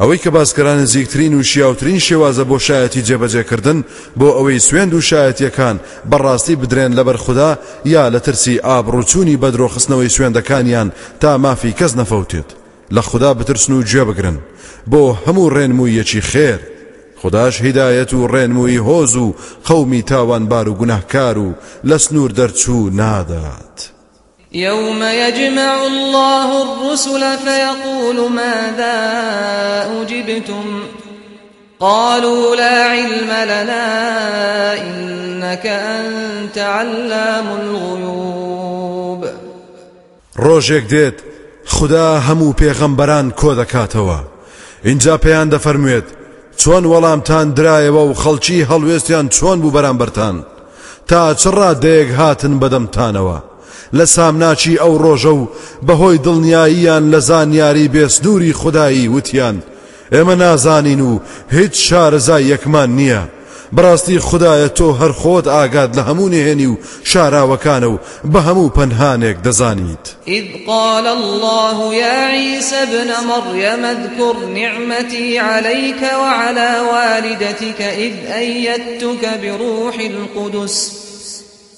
ئەوەی کە باسکرا نزیکترین و شیاوترین شێوازە بۆ شایەتی جێبەجێکردن بۆ ئەوەی سوێند و شایەتیەکان بەڕاستی بدرێن لەبەر خودا یا لە ترسی ئابڕوچوونی بەدرۆخستنەوەی سوێندەکانیان تا مافی کەس نەفەوتێت. لە خودا بترسن و گوێ بگرن. بۆ هەموو ڕێنموونیەکی خێر. خوداش هیدایەت و ڕێنموونی هۆز و قەومی تاوانبار و گوناهکار و لە سنوور دەرچوو نادات. يوم يجمع الله الرسل فيقول ماذا أجبتم؟ قالوا لا علم لنا إنك أنت علام الغيوب. ڕۆژێک دێت خدا هەموو پێغەمبەران کۆ دەکاتەوە. اینجا پێیان دەفەرموێت چۆن وەڵامتان درایەوە و خەڵکی هەڵوێستیان چۆن بوو بەرامبەرتان؟ تا چڕا دەیەک هاتن بەدەمتانەوە؟ لە سامناچی ئەو ڕۆژە و بەهۆی دڵنیاییان لە زانیاری بێسنووری خودایی وتیان. ئێمە نازانین و هیچ شارەزای یەکمان نییە. بەڕاستی خدایە تۆ هەر خۆت ئاگاد لە هەموو نهێنی و شاراوەکانە و بە هەموو پەنهانێک دەزانیت. إذ قال الله يا عيسى ابن مريم اذكر نعمتي عليك وعلى والدتك إذ أيدتك بروح القدس.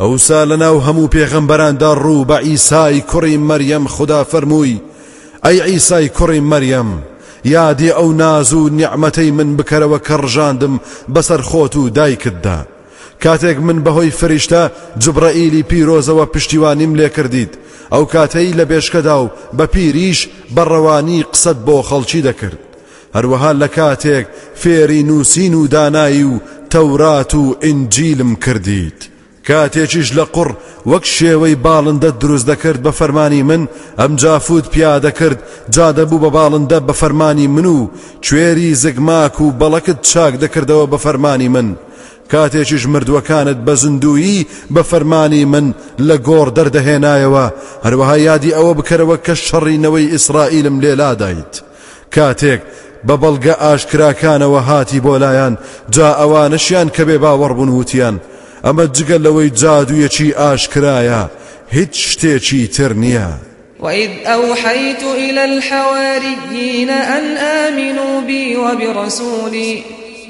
ئەوسا لەناو هەموو پێغەمبەراندا ڕوو بە ئیسای کوڕی مەریەم خدا فەرمووی ئەی ئیسای کوڕی مەریەم یادی ئەو ناز و نیعممەتەی من بکەرەوە کە ڕژاندم بەسەر خۆت و دایکتدا. کاتێک من بەهۆی فریشتە جبرائیلی پیرۆزەوە پشتیوانیم لێ کردیت ئەو کاتەی لە بێشکەدا و بە پیریش بەڕەوانی قسەت بۆ خەڵکی دەکرد. هەروەها لە کاتێک فێری نووسین و دانایی و تەورات و ئنجیلم کردیت. کاتێکیش لە قڕ وەک شێوەی باڵندە دروست دەکرد بە فەرمانی من ئەم جافوت پیادە کرد جادەبوو بە باڵندە بە فەرمانی من و کوێری زگماک و بەڵەکت چاک دەکردەوە بە فەرمانی من. کاتێکیش مردووەکانت بە زندویی بە فەرمانی من لە گۆڕ دەردەهێنایەوە هەروەها یادی ئەوە بکەرەوە کە شەڕینەوەی ئیسرائیلم لێلادایت کاتێک بە بەڵگە ئاشکراکانەوە هاتی بۆ لایەن جا ئەوانشیان کە بێ باوەڕبوون وتیان. ئەمە جگە لەوەی جادوویەکی ئاشکرایە هیچ شتێکی تر نییە. وإذ أوحيت إلى الحواريين أن آمنوا بي وبرسولي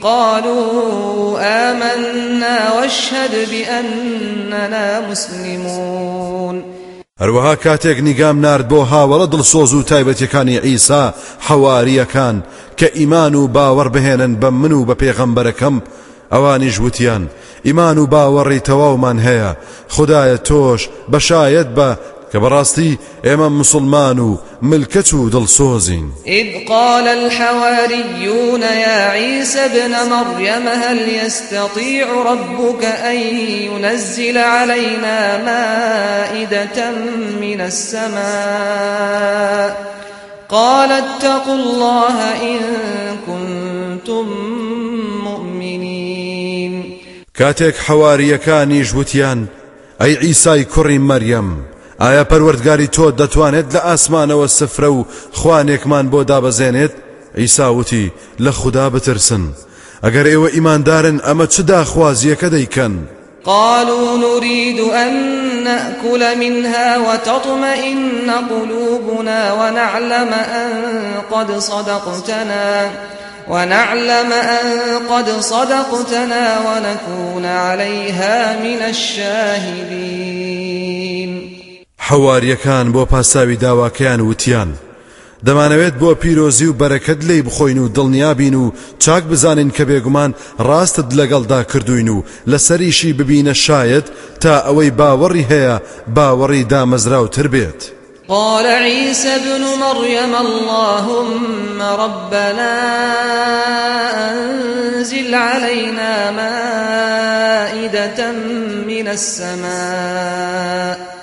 قالوا آمنا واشهد بأننا مسلمون. هەروەها کاتێک نیگام نرد بۆ هاوڵە دڵسۆز و تایبەتەکانی ئیسا حەواریەکان کە ئیمان و باوەڕ بهێنن بە من و بە پێغەمبەرەکەم ئەوانیش وتیان ئیمان و باوەڕی تەواومان هەیە. خدایە تۆش بەشایەت بە کە بەڕاستی مسلمان و ملکەت و إذ قال الحواريون يا عيسى ابن مريم هل يستطيع ربك أن ينزل علينا مائدة من السماء؟ قال اتقوا الله إن کاتێک حەواریەکانی ژوتیان ئەی ئیسای کوڕی مەریەم ئایا پەروەردگاری تۆ دەتوانێت لە ئاسمانەوە سفرە و خوانێکمان بۆ دابەزێنێت؟ ئیساوتی لە خوددا بترسن. ئەگەر ئێوە ئیماندارن ئەمە چ داخوازیەکە دەیکەن؟ قالوا نريد أن نأكل منها وتطمئن قلوبنا ونعلم أن قد صدقتنا. ونعلم أن قد صدقتنا ونكون عليها من الشاهدين حەواریەکان بۆ پاساوی داواکەیان وتیان دەمانەوێت بۆ پیرۆزی و بەرەکەت لی بخۆین و دڵنیابین و چاک بزانین کە بێگومان ڕاستت لەگەڵدا کردوین و لەسەریشی ببینە شاید تا ئەوەی باوەڕی هەیە باوەڕی دامەزراوتر بێت. قال عيسى ابن مريم اللهم ربنا أنزل علينا مائدة من السماء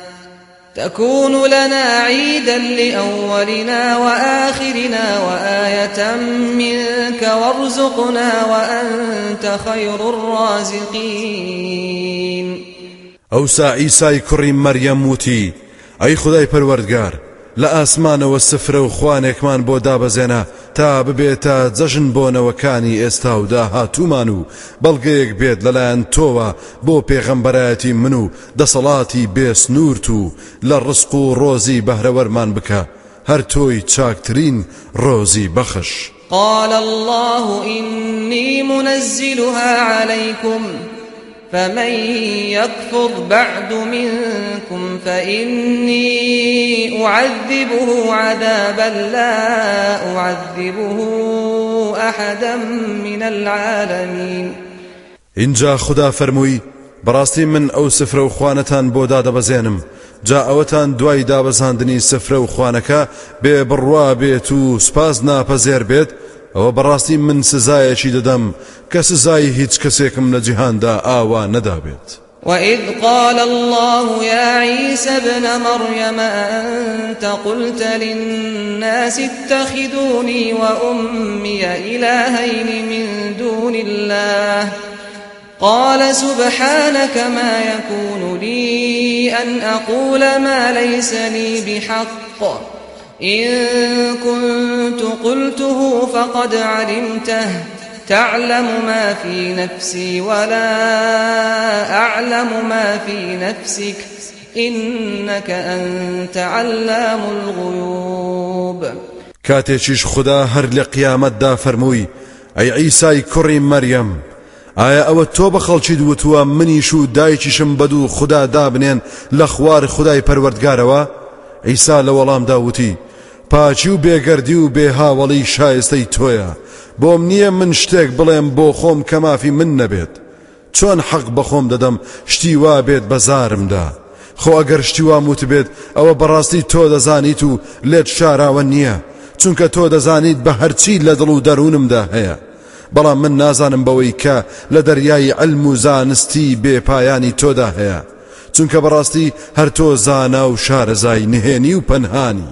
تكون لنا عيدا لأولنا وآخرنا وآية منك وارزقنا وأنت خير الرازقين. أوسا عيسى كريم مريم موتي أي خداي پروردگار لە ئاسمانەوە سفرە و خوانێکمان بۆ دابەزێنە تا ببێتە جەژن بۆنەوەکانی ئێستا و داهاتوومان و بەڵگەیەک بێت لەلایەن تۆوە بۆ پێغەمبەرایەتی من و دەسەڵاتی بێسنوورت و لە ڕسق و ڕۆزی بەهرەوەرمان بکە. هەر تۆی چاکترین ڕۆزی بەخش. قال الله إني منزلها عليكم. فمن يكفر بعد منكم فإني أعذبه عذابا لا أعذبه أحدا من العالمين. اینجا خدا فەرمووی بەڕاستی من ئەو سفرە و خوانەتان دادەبەزێنم. جا ئەوەتان دوای دابەزاندنی سفرە و خوانەکە بێ بڕوا بێت و سپاس ناپەزێر ئەوە بەڕاستی من سزایەکی دەدەم کە سزای هیچ کەسێکم لە جیهاندا ئاوا نەدابێت وإذ قال الله يا عيسى ابن مريم أنت قلت للناس اتخذوني وأمي إلهين من دون الله؟ قال سبحانك ما يكون لي أن أقول ما ليس لي بحق. إن كنت قلته فقد علمته. تعلم ما في نفسي ولا أعلم ما في نفسك. إنك أنت علام الغيوب. کاتێکیش خدا هەر لە قیامەتدا فەرمووی ئەی ئەیسای کوڕی مەریەم ئایا ئەوە تۆ بە خەڵکی دووتووە منیش و دایکیشم بەدوو خدا دابنێن لە خوار خدای پەروەردگارەوە؟ ئەیسا لە وەڵامدا وتی پاچی و بێگەردی و بێ هاوڵی شایستەی تۆیە. بۆم نییە من شتێک بڵێم بۆ خۆم کە مافی من نەبێت. چۆن حەق بەخۆم دەدەم شتی وا بێت بەزارمدا خۆ ئەگەر شتی وام وت بێت ئەوە بەڕاستی تۆ دەزانیت و لێت شاراوە نییە. چونکە تۆ دەزانیت بە هەرچی لە دڵ و دەروونمدا هەیە. بەڵام من نازانم بەوەی کە لە دەریای ئەلم و زانستی بێپایانی تۆدا هەیە. چونکە بەڕاستی هەر تۆ زانا و شارەزای نهێنی و پەنهانی.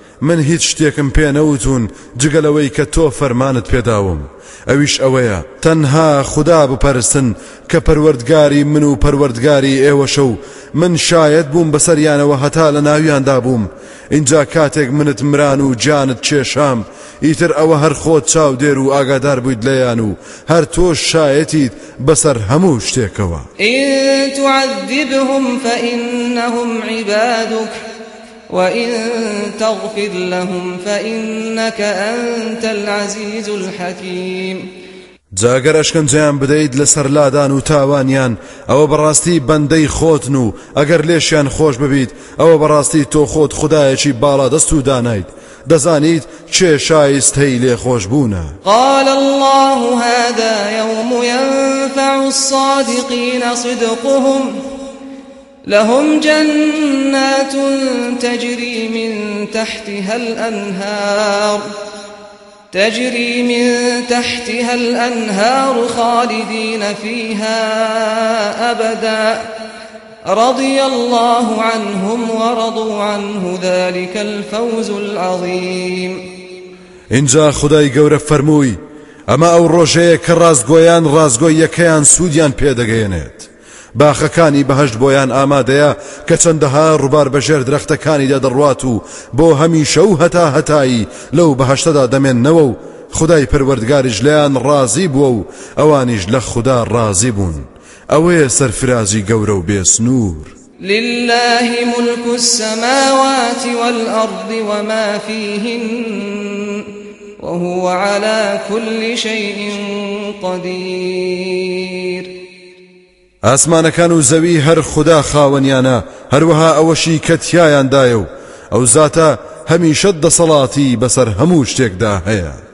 من هیچ شتێکم پێ نەوتون جگەلەوەی کە تۆ فەرمانت پێداوم. ئەویش ئەوەیە تەنها خدا بپەرستن کە پەروەردگاری من و پەروەردگاری ئێوەشە و من شاید بووم بەسەریانەوە هەتا لە ناویاندا بووم. اینجا کاتێک منت مران و جانت کێشام ئیتر ئەوە هەر خۆت چاو دێر و ئاگادار بوویت لەیان و هەر تۆ شایەتیت بەسەر هەموو شتێکەوە. إن تعذبهم فإنهم عبادك. وإن تغفر لهم فإنك أنت العزيز الحكيم. جاگەر ئەشکەنجیان بدەیت لەسەر لادان و تاوانیان ئەوە بەڕاستی بەندەی خۆتن و ئەگەر لێشیان خۆش ببیت ئەوە بەڕاستی تۆ خۆت خدایەکی باڵا دەست و دانیت دەزانیت چێ شایستەی لێ خۆش بوونە قال الله هذا يوم ينفع الصادقين صدقهم لهم جنات تجري من تحتها الأنهار تجري من تحتها الأنهار خالدين فيها أبدا. رضي الله عنهم ورضوا عنه ذلك الفوز العظيم. اینجا خدای گەورە فەرمووی ئەمە ئەو ڕۆژەیە کە ڕازگۆیان ڕازگۆی یەکەیان سوودیان باخەکانی بەهشت بۆیان ئامادەیە کە چەندەها ڕووبار بەژێر درەختەکانیدا دەڕوات و بۆ هەمیشە و هەتا هەتایی لەو بەهشتەدا دەمێننەوە و خدای پروەردگاریش لیان ڕازی بووە و ئەوانیش لە خوددا ڕازی بوون. ئەوەیە سەرفرازی گەورە و بێسنوور. لله ملك السماوات والأرض وما فيهن وهو على كل شيء قدير. ئاسمانەکان و زەوی هەر خوددا خاوەنیانە هەروەها ئەوەشی کە تایاندایە و ئەو زاتە هەمیشە دەسەڵاتی بەسەر هەموو شتێکدا هەیە.